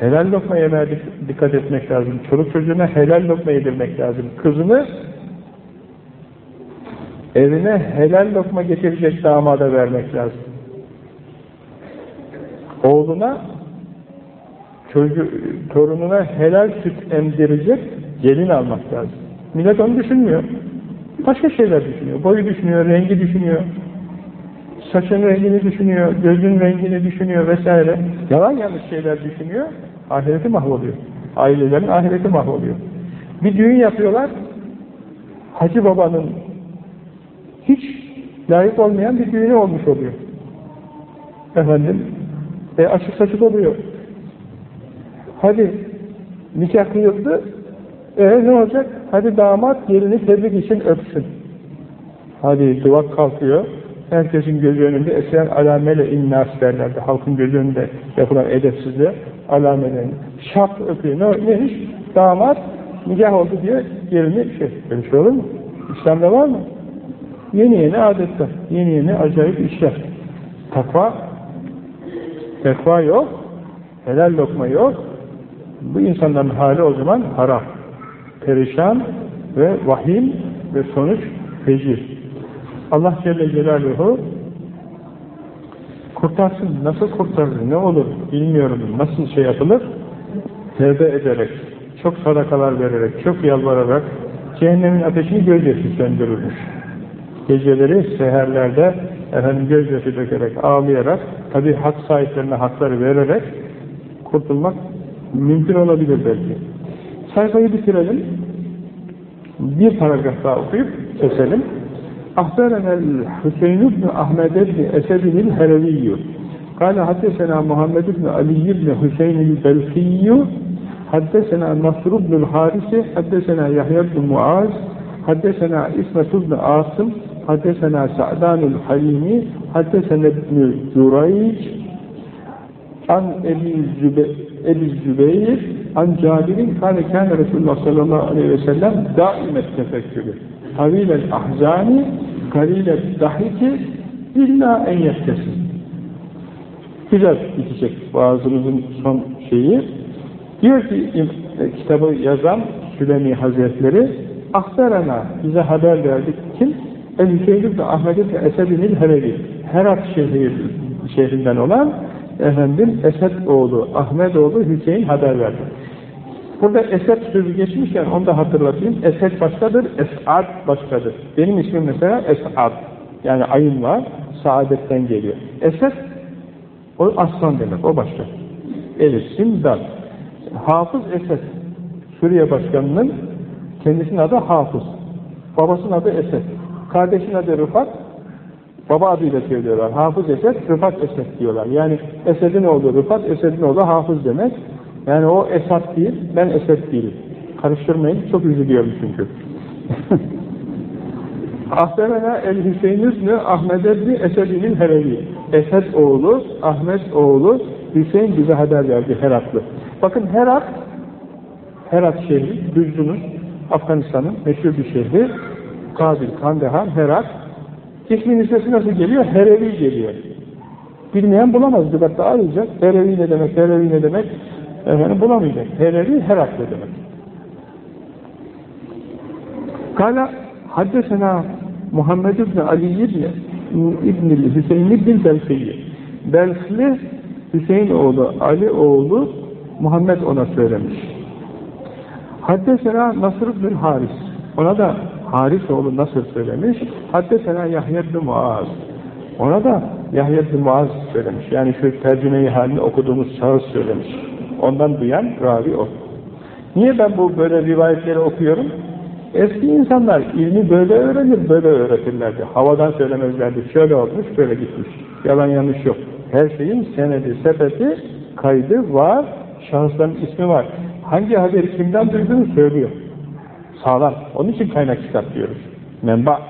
Helal lokma yemeye dikkat etmek lazım. Çoluk çocuğuna helal lokma yedirmek lazım. Kızını evine helal lokma getirecek damada vermek lazım. Oğluna çocuğu, torununa helal süt emdirecek gelin almak lazım. Millet onu düşünmüyor. Başka şeyler düşünüyor. Boyu düşünüyor, rengi düşünüyor. Saçın rengini düşünüyor, gözün rengini düşünüyor vesaire. Yalan yanlış şeyler düşünüyor. Ahireti mahvoluyor. Ailelerin ahireti mahvoluyor. Bir düğün yapıyorlar. Hacı babanın hiç layık olmayan bir düğünü olmuş oluyor. Efendim, e, açık saçık oluyor. Hadi nikah kıyıldı, e ne olacak? Hadi damat gelini tebrik için öpsün. Hadi duvak kalkıyor. Herkesin gözü önünde esen alamele innas derlerdi. Halkın gözü önünde yapılan edepsizliğe alamelerini. Şap öpüyor. Ne, neymiş? Damat nikah oldu diye gelini şey. Böyle şey olur mu? İslam'da var mı? Yeni yeni adetler. Yeni yeni acayip işler. Takva tekva yok. Helal lokma yok. Bu insanların hali o zaman harap, perişan ve vahim ve sonuç feci. Allah Celle Celaluhu kurtarsın. Nasıl kurtarır, ne olur bilmiyorum. Nasıl şey yapılır? Tevbe ederek, çok sadakalar vererek, çok yalvararak cehennemin ateşini gözyaşı söndürülmüş. Geceleri seherlerde efendim gözyaşı dökerek, ağlayarak, tabi hak sahiplerine hakları vererek kurtulmak mümkün olabilir belki. Sayfayı bitirelim. Bir paragraf daha okuyup keselim. Ahberenel Hüseyin ibn Ahmed ibn Esedil Hereviyyü Kale haddesena Muhammed ibn Ali ibn Hüseyin el-Belfiyyü Haddesena Nasr ibn Harisi Haddesena Yahya ibn Muaz. Haddesena İsmet ibn Asım. Haddesena Sa'danul Halimi Haddesena ibn Züreyc An Ebi Zübeyir Ebu Zübeyir an Cabir'in kâne kâne Resulullah sallallahu aleyhi ve sellem daimet tefekkürü. Havilel ahzani galilel dahiki illa en yeftesin. Güzel bitecek bazımızın son şeyi. Diyor ki e, kitabı yazan Sülemi Hazretleri Ahberana bize haber verdik kim? El-Hüseyin ibn Ahmet ibn Esed ibn Herevi Herat şehir, şehrinden olan efendim Esed oğlu, Ahmet oğlu Hüseyin haber verdi. Burada Esed sözü geçmişken onu da hatırlatayım. Esed başkadır, Esad başkadır. Benim ismim mesela Esad. Yani ayın var, saadetten geliyor. Esed, o aslan demek, o başka. Elif, sim, dal. Hafız Esed, Suriye Başkanı'nın kendisinin adı Hafız. Babasının adı Esed. Kardeşinin adı Rıfat, baba adıyla söylüyorlar. Hafız Esed, Rıfat Esed diyorlar. Yani Esed'in oğlu Rıfat, Esed'in oğlu Hafız demek. Yani o Esad değil, ben Esed değilim. Karıştırmayın, çok üzülüyorum çünkü. Ahberena el-Hüseyin İbni Ahmed Ebni Esed'inin Herevi. Esed oğlu, Ahmet oğlu Hüseyin bize haber verdi Heratlı. Bakın Herat, Herat şehri, duydunuz, Afganistan'ın meşhur bir şehri. Kabil, Kandahar, Herat. İsmin sesi nasıl geliyor? Herevi geliyor. Bilmeyen bulamaz. Lügatta arayacak. Herevi ne demek, Herevi ne demek? Efendim bulamayacak. Herevi Heraklı demek. Kala haddesena Muhammed ibn Ali ibn İbn Hüseyin ibn Belfiye. Belfli Hüseyin oğlu Ali oğlu Muhammed ona söylemiş. Haddesena Nasr ibn Haris. Ona da Haris oğlu Nasr söylemiş. Haddesena Yahya ibn Muaz. Ona da Yahya ibn Muaz söylemiş. Yani şu tercümeyi halini okuduğumuz şahıs söylemiş. Ondan duyan ravi o. Niye ben bu böyle rivayetleri okuyorum? Eski insanlar ilmi böyle öğrenir, böyle öğretirlerdi. Havadan söylemezlerdi. Şöyle olmuş, böyle gitmiş. Yalan yanlış yok. Her şeyin senedi, sepeti, kaydı var, şahısların ismi var. Hangi haberi kimden duyduğunu söylüyor. Sağlam. Onun için kaynak kitap diyoruz. Menba.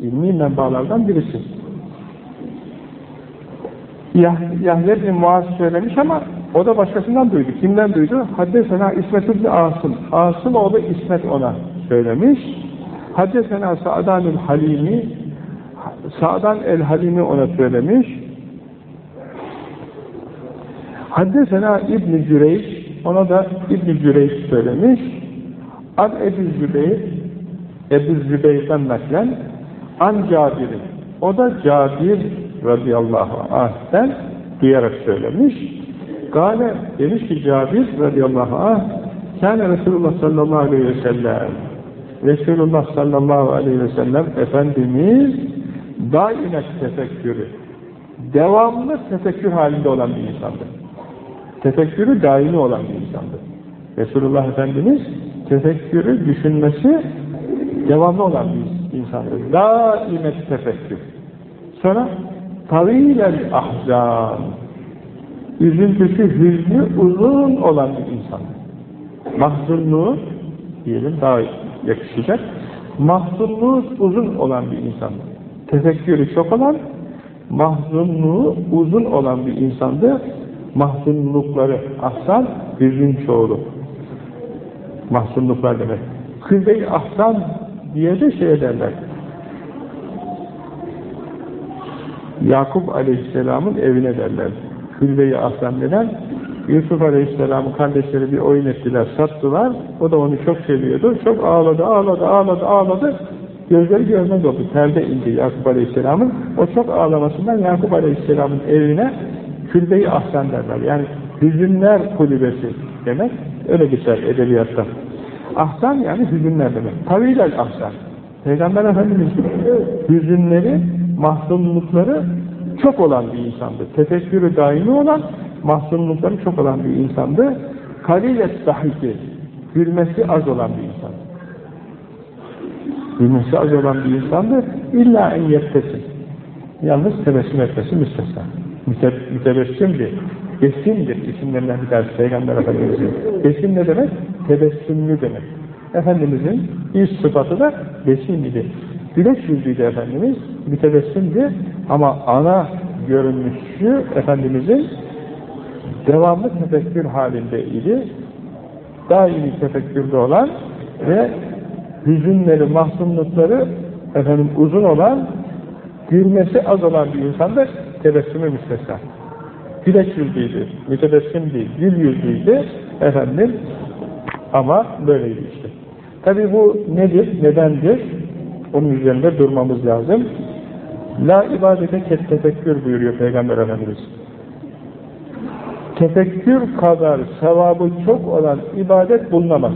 İlmi menbalardan birisi. Yah Yahya bin Muaz söylemiş ama o da başkasından duydu. Kimden duydu? Haddesena İsmet ibn Asım. Asım oğlu İsmet ona söylemiş. Haddesena Sa'danül Halimi Sa'dan el-Halimi ona söylemiş. Haddesena İbn-i Cüreyş ona da İbn-i Cüreyş söylemiş. An Ebu Zübeyir Ebu Zübeyir'den naklen An Cabir'i o da Cabir radıyallahu anh'ten duyarak söylemiş. Gale demiş ki Cabir radıyallahu anh Kâne Resulullah sallallahu aleyhi ve sellem Resulullah sallallahu aleyhi ve sellem Efendimiz daime tefekkürü devamlı tefekkür halinde olan bir insandı. Tefekkürü daimi olan bir insandı. Resulullah Efendimiz tefekkürü düşünmesi devamlı olan bir insandı. Daime tefekkür. Sonra tavilel ahzan üzüntüsü, hüznü uzun olan bir insan. Mahzunluğu diyelim daha yakışacak. Mahzunluğu uzun olan bir insan. Tefekkürü çok olan, mahzunluğu uzun olan bir insandı. Mahzunlukları ahsan, hüzün çoğulu. Mahzunluklar demek. Külbe-i ahsan diye de şey ederler. Yakup Aleyhisselam'ın evine derler. Külbe-i ahsan neden? Yusuf Aleyhisselam'ın kardeşleri bir oyun ettiler, sattılar. O da onu çok seviyordu. Çok ağladı, ağladı, ağladı, ağladı. Gözleri görmez oldu. Perde indi Yakup Aleyhisselam'ın. O çok ağlamasından Yakup Aleyhisselam'ın evine külbe-i ahsan derler. Yani hüzünler kulübesi demek. Öyle geçer edebiyatta. Ahsan yani hüzünler demek. Tavilel ahsan. Peygamber Efendimiz hüzünleri, mahzunlukları çok olan bir insandı. Tefekkürü daimi olan, mahzunlukları çok olan bir insandı. Kalilet dahiki, gülmesi az olan bir insandı. Gülmesi az olan bir insandı. İlla en yettesin. Yalnız tebessüm etmesi müstesna. Müte, mütebessimdir. Besimdir isimlerinden bir tanesi Peygamber Efendimiz'in. Besim ne demek? Tebessümlü demek. Efendimiz'in ilk sıfatı da besim idi. Güleç yüzlüydü Efendimiz, mütebessimdi ama ana görünüşü Efendimiz'in devamlı tefekkür halinde idi. Daimi tefekkürde olan ve hüzünleri, mahzunlukları efendim uzun olan, gülmesi az olan bir insandır, tebessümü müstesna. Güleç yüzlüydü, mütebessim değil, gül yüzlüydü efendim ama böyleydi işte. Tabi bu nedir, nedendir? Onun üzerinde durmamız lazım. La ibadete ket tefekkür buyuruyor Peygamber Efendimiz. Tefekkür kadar sevabı çok olan ibadet bulunamaz.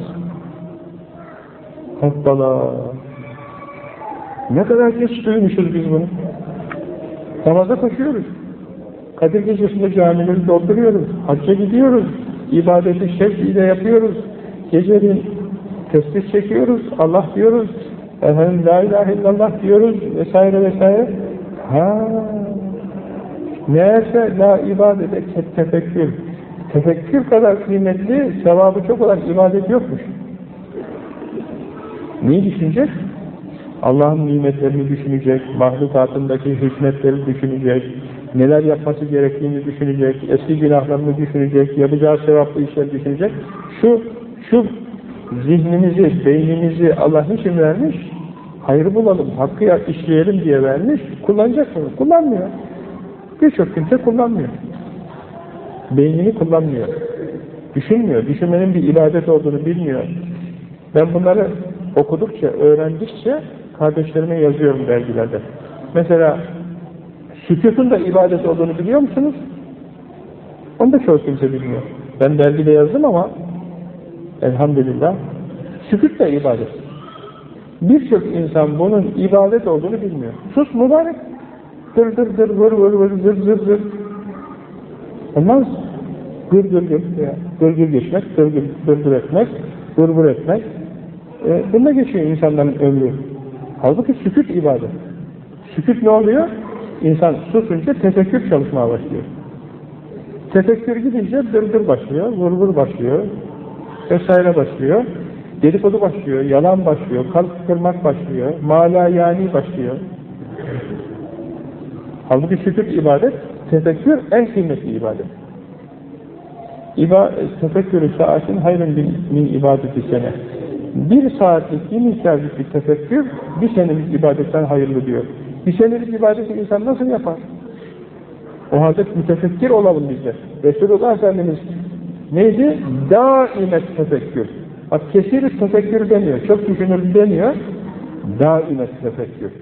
Hoppala! Ne kadar geç duymuşuz biz bunu. Namaza koşuyoruz. Kadir gecesinde camileri dolduruyoruz. Hacca gidiyoruz. İbadeti şevk yapıyoruz. Gecenin tesbih çekiyoruz. Allah diyoruz. Efendim la ilahe illallah diyoruz vesaire vesaire. Ha. Meğerse la ibadete tefekkür. Tefekkür kadar kıymetli, sevabı çok olan ibadet yokmuş. Neyi düşünecek? Allah'ın nimetlerini düşünecek, mahlukatındaki hikmetleri düşünecek, neler yapması gerektiğini düşünecek, eski günahlarını düşünecek, yapacağı sevaplı işler düşünecek. Şu, şu zihnimizi, beynimizi Allah niçin vermiş? Hayır bulalım, hakkı işleyelim diye vermiş. Kullanacak mı? Kullanmıyor. Birçok kimse kullanmıyor. Beynini kullanmıyor. Düşünmüyor. Düşünmenin bir ibadet olduğunu bilmiyor. Ben bunları okudukça, öğrendikçe kardeşlerime yazıyorum dergilerde. Mesela sükutun da ibadet olduğunu biliyor musunuz? Onu da çok kimse bilmiyor. Ben dergide yazdım ama elhamdülillah sükut da ibadet. Birçok insan bunun ibadet olduğunu bilmiyor. Sus mübarek. Dır dır dır vır vır vır zır zır zır. Olmaz. Gır gır gır. Gır gır geçmek, gır gır, gır gır etmek, vır vır etmek. E, bunda geçiyor insanların ömrü. Halbuki sükut ibadet. Sükut ne oluyor? İnsan susunca tefekkür çalışmaya başlıyor. Tefekkür gidince dırdır başlıyor, vur vur başlıyor, vesaire başlıyor. Dedikodu başlıyor, yalan başlıyor, kalp kırmak başlıyor, mala yani başlıyor. Halbuki şükür ibadet, tefekkür en kıymetli ibadet. İba, tefekkürü saatin hayrın min ibadeti sene. Bir saatlik, bir miktarlık bir tefekkür, bir senelik ibadetten hayırlı diyor. Bir senelik ibadeti insan nasıl yapar? O halde mütefekkir olalım biz de. Resulullah Efendimiz neydi? Daimet tefekkür. Bak kesir tefekkür demiyor, çok düşünür demiyor. Daimet tefekkür.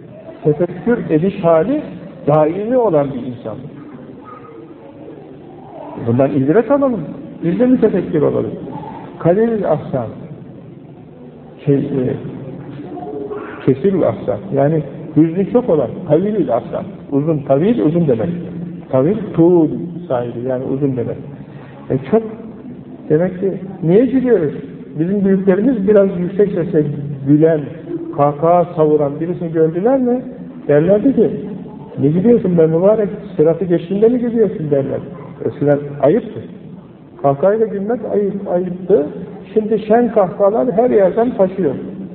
Tefekkür ediş hali daimi olan bir insan. Bundan ibret alalım. Biz de mütefekkir olalım. Kalil ahsan. Şey, e, kesirül ahsan. Yani hüznü çok olan. Tavilül ahsan. Uzun, tavil uzun demek. Tavil, tuğul sahibi. Yani uzun demek. E çok demek ki niye gülüyoruz? Bizim büyüklerimiz biraz yüksek sesle gülen, kahkaha savuran birisini gördüler mi? Derlerdi ki ne gidiyorsun ben mübarek sıratı geçtiğinde mi gidiyorsun derler. Eskiden ayıptı. Kahkahayla gülmek ayıp, ayıptı. Şimdi şen kahkahalar her yerden taşıyor.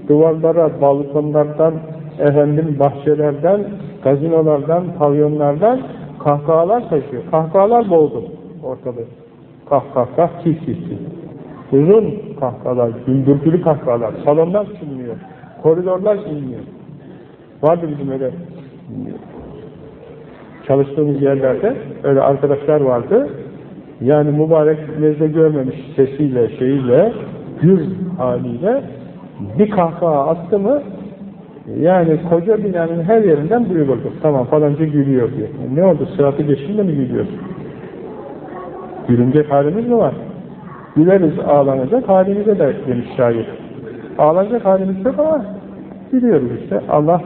Duvarlara, balkonlardan, efendim bahçelerden, gazinolardan, pavyonlardan kahkahalar taşıyor. Kahkahalar boldu ortalığı. Kah kah kah, kih kih kih. Uzun kahkahalar, güldürtülü kahkahalar. Salonlar çınlıyor. Koridorlar inliyor. Vardı bizim öyle çalıştığımız yerlerde öyle arkadaşlar vardı. Yani mübarek nezle görmemiş sesiyle, şeyiyle, gür haliyle bir kahkaha attı mı yani koca binanın her yerinden duyulurdu. Tamam falanca gülüyor diye. Ne oldu? Sıratı geçince mi gülüyorsun? Gülünecek halimiz mi var? Güleriz ağlanacak halimize de demiş şair. Ağlanacak halimiz yok ama gülüyoruz işte. Allah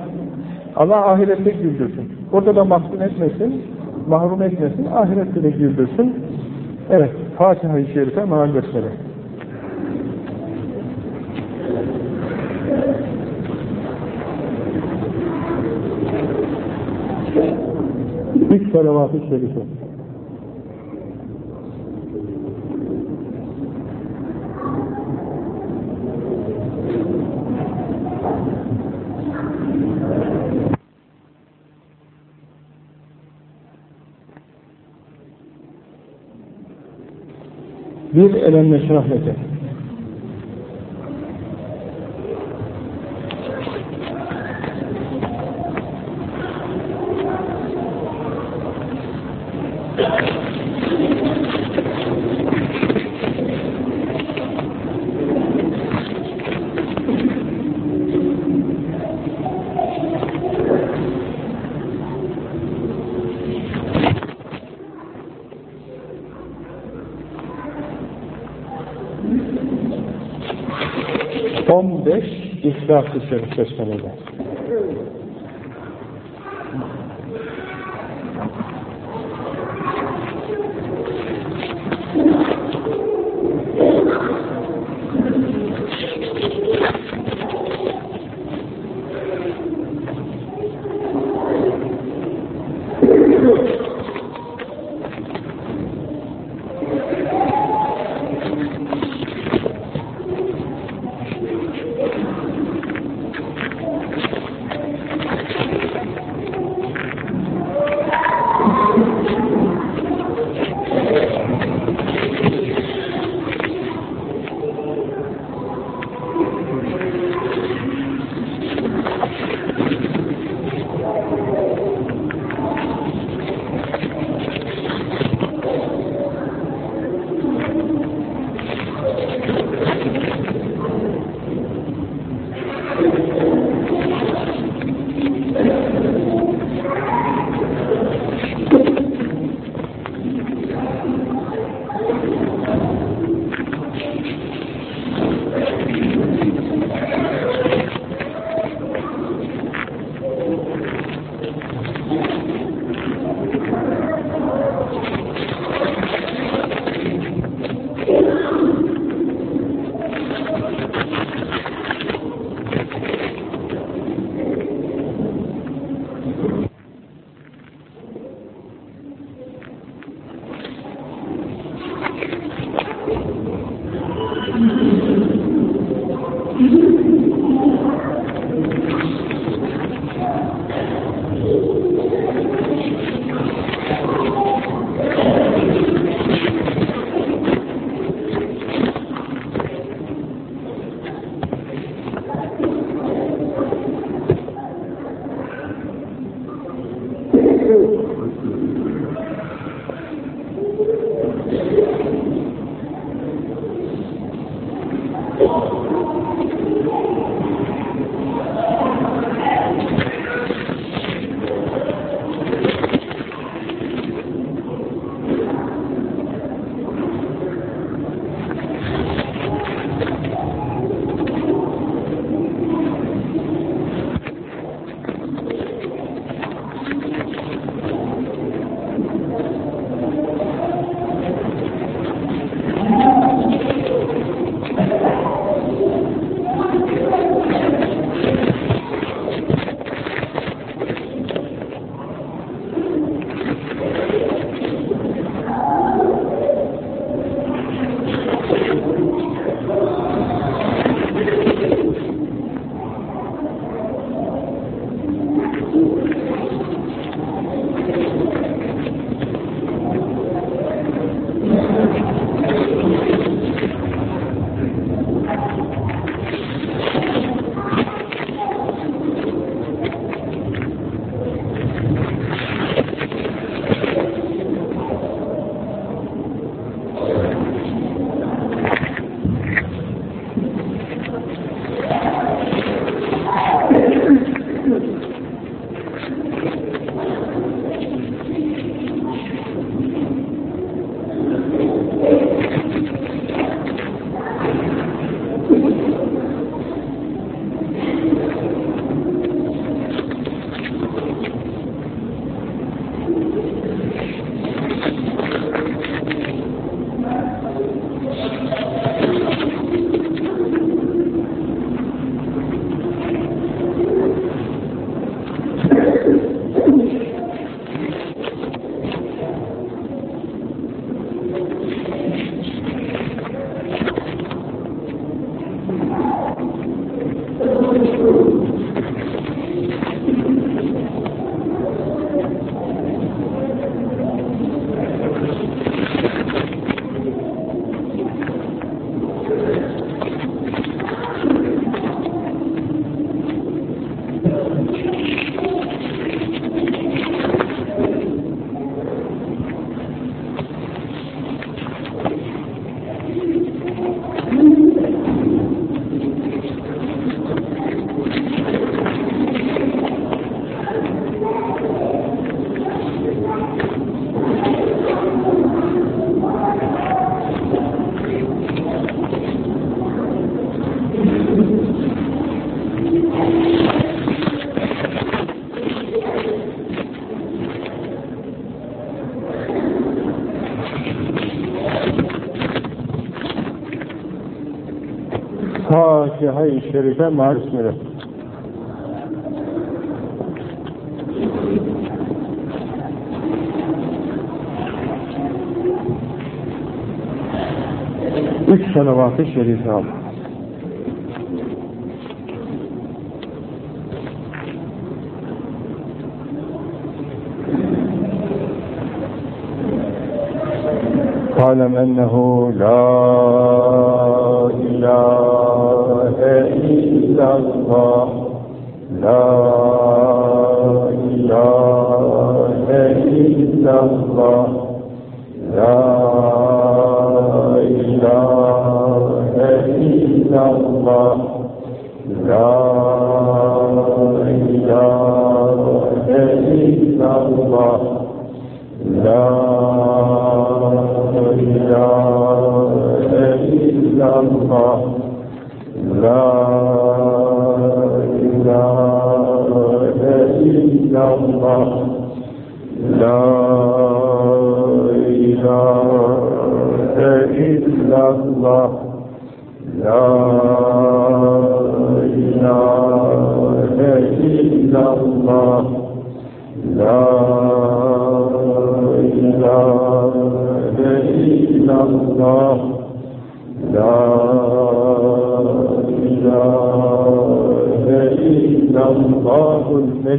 Allah ahirette güldürsün. Burada da mahzun etmesin, mahrum etmesin, ahirette de güldürsün. Evet, Fatiha-i Şerife maal gösterelim. İlk salavat-ı şerife. Bir elem neşrah leke. İhlas-ı Şerif في هذه الشركة مع اسم üç salavat-ı şerife al. أنه لا إله الله لا إله إلا الله لا إله إلا الله لا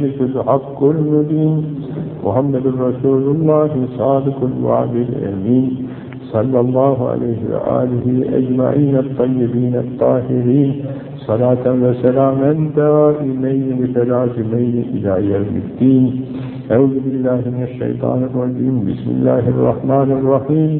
الملك الحق المبين محمد رسول الله صادق الوعد الأمين. صلى الله عليه وآله أجمعين الطيبين الطاهرين. صلاة وسلاما دائمين متلازمين إلى يوم الدين. أعوذ بالله من الشيطان الرجيم. بسم الله الرحمن الرحيم.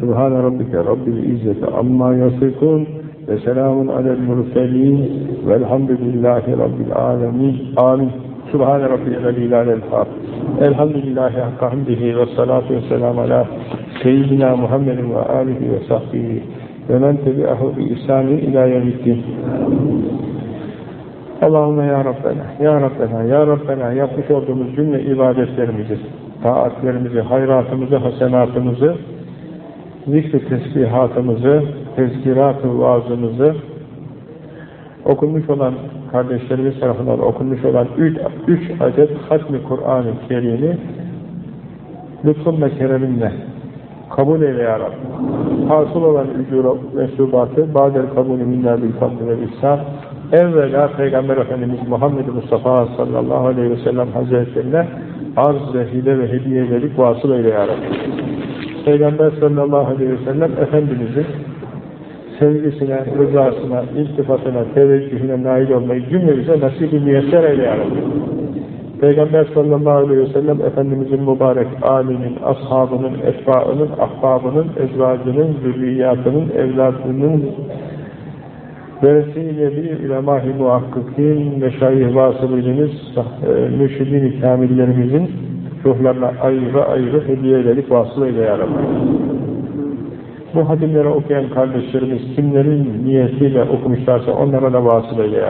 Subhane rabbike rabbil izzeti amma yasifun ve selamun alel murselin velhamdülillahi rabbil alemin. Amin. Subhane rabbiyel alilalel hak. Elhamdülillahi hakka hamdihi ve salatu ve selamu ala seyyidina Muhammedin ve alihi ve sahbihi ve men tebi'ahu bi ihsanin ila yevmiddin. Allahümme ya Rabbena, ya Rabbena, ya Rabbena yapmış olduğumuz cümle ibadetlerimizi, taatlerimizi, hayratımızı, hasenatımızı zikr-i tesbihatımızı, tezkirat-ı vaazımızı, okunmuş olan kardeşlerimiz tarafından okunmuş olan üç, adet hatmi Kur'an-ı Kerim'i lütfun ve kereminle kabul eyle ya Rabbi. Hasıl olan ücur mesubatı, badel kabulü minna bil fadli ve ihsan, evvela Peygamber Efendimiz Muhammed Mustafa sallallahu aleyhi ve sellem Hazretlerine arz ve ve hediye verip vasıl eyle ya Rabbi. Peygamber sallallahu aleyhi ve sellem Efendimizin sevgisine, rızasına, iltifatına, teveccühüne nail olmayı cümlemize nasip-i müyesser eyle ya Rabbi. Peygamber sallallahu aleyhi ve sellem Efendimizin mübarek âlinin, ashabının, etbaının, ahbabının, ezvacının, zürriyatının, evladının vesile-i ulema-i muhakkikin ve şayih vasılınız, e, mürşidin-i kamillerimizin ruhlarına ayrı ayrı hediye edip vasıl eyle. Bu hadimleri okuyan kardeşlerimiz kimlerin niyetiyle okumuşlarsa onlara da vasıl eyle.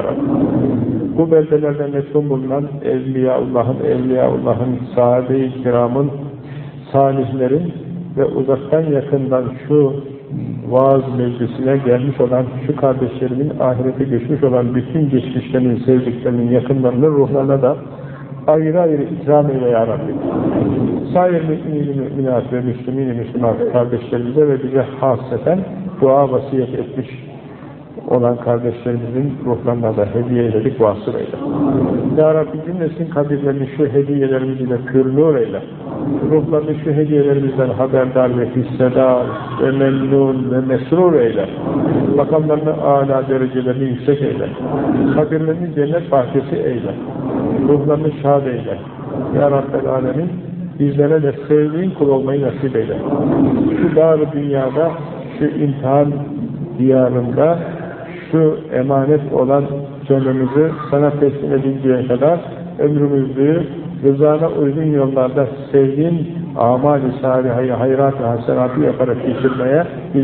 Bu beldelerde mesul bulunan Evliyaullah'ın, Evliyaullah'ın, sahabe-i kiramın, salihlerin ve uzaktan yakından şu vaaz meclisine gelmiş olan şu kardeşlerimin ahirete geçmiş olan bütün geçmişlerinin, sevdiklerinin, yakınlarının ruhlarına da ayrı ayrı ikram eyle ya Rabbi. Sair mümin müminat ve müslümin müslüman kardeşlerimize ve bize hasreten dua vasiyet etmiş olan kardeşlerimizin ruhlarına da hediye ederek vasıl eyle. Ya Rabbi cümlesin kabirlerini şu hediyelerimiz ile pürnur eyle. Ruhlarını şu hediyelerimizden haberdar ve hissedar ve memnun ve mesrur eyle. Makamlarını âlâ derecelerini yüksek eyle. Kabirlerini cennet bahçesi eyle. Ruhlarını şad eyle. Ya Rabbel Alemin bizlere de sevdiğin kul olmayı nasip eyle. Şu dar dünyada, şu imtihan diyarında şu emanet olan canımızı sana teslim edinceye kadar ömrümüzü rızana uygun yollarda sevdiğin amal-i salihayı, hayrat-ı hasenatı yaparak geçirmeye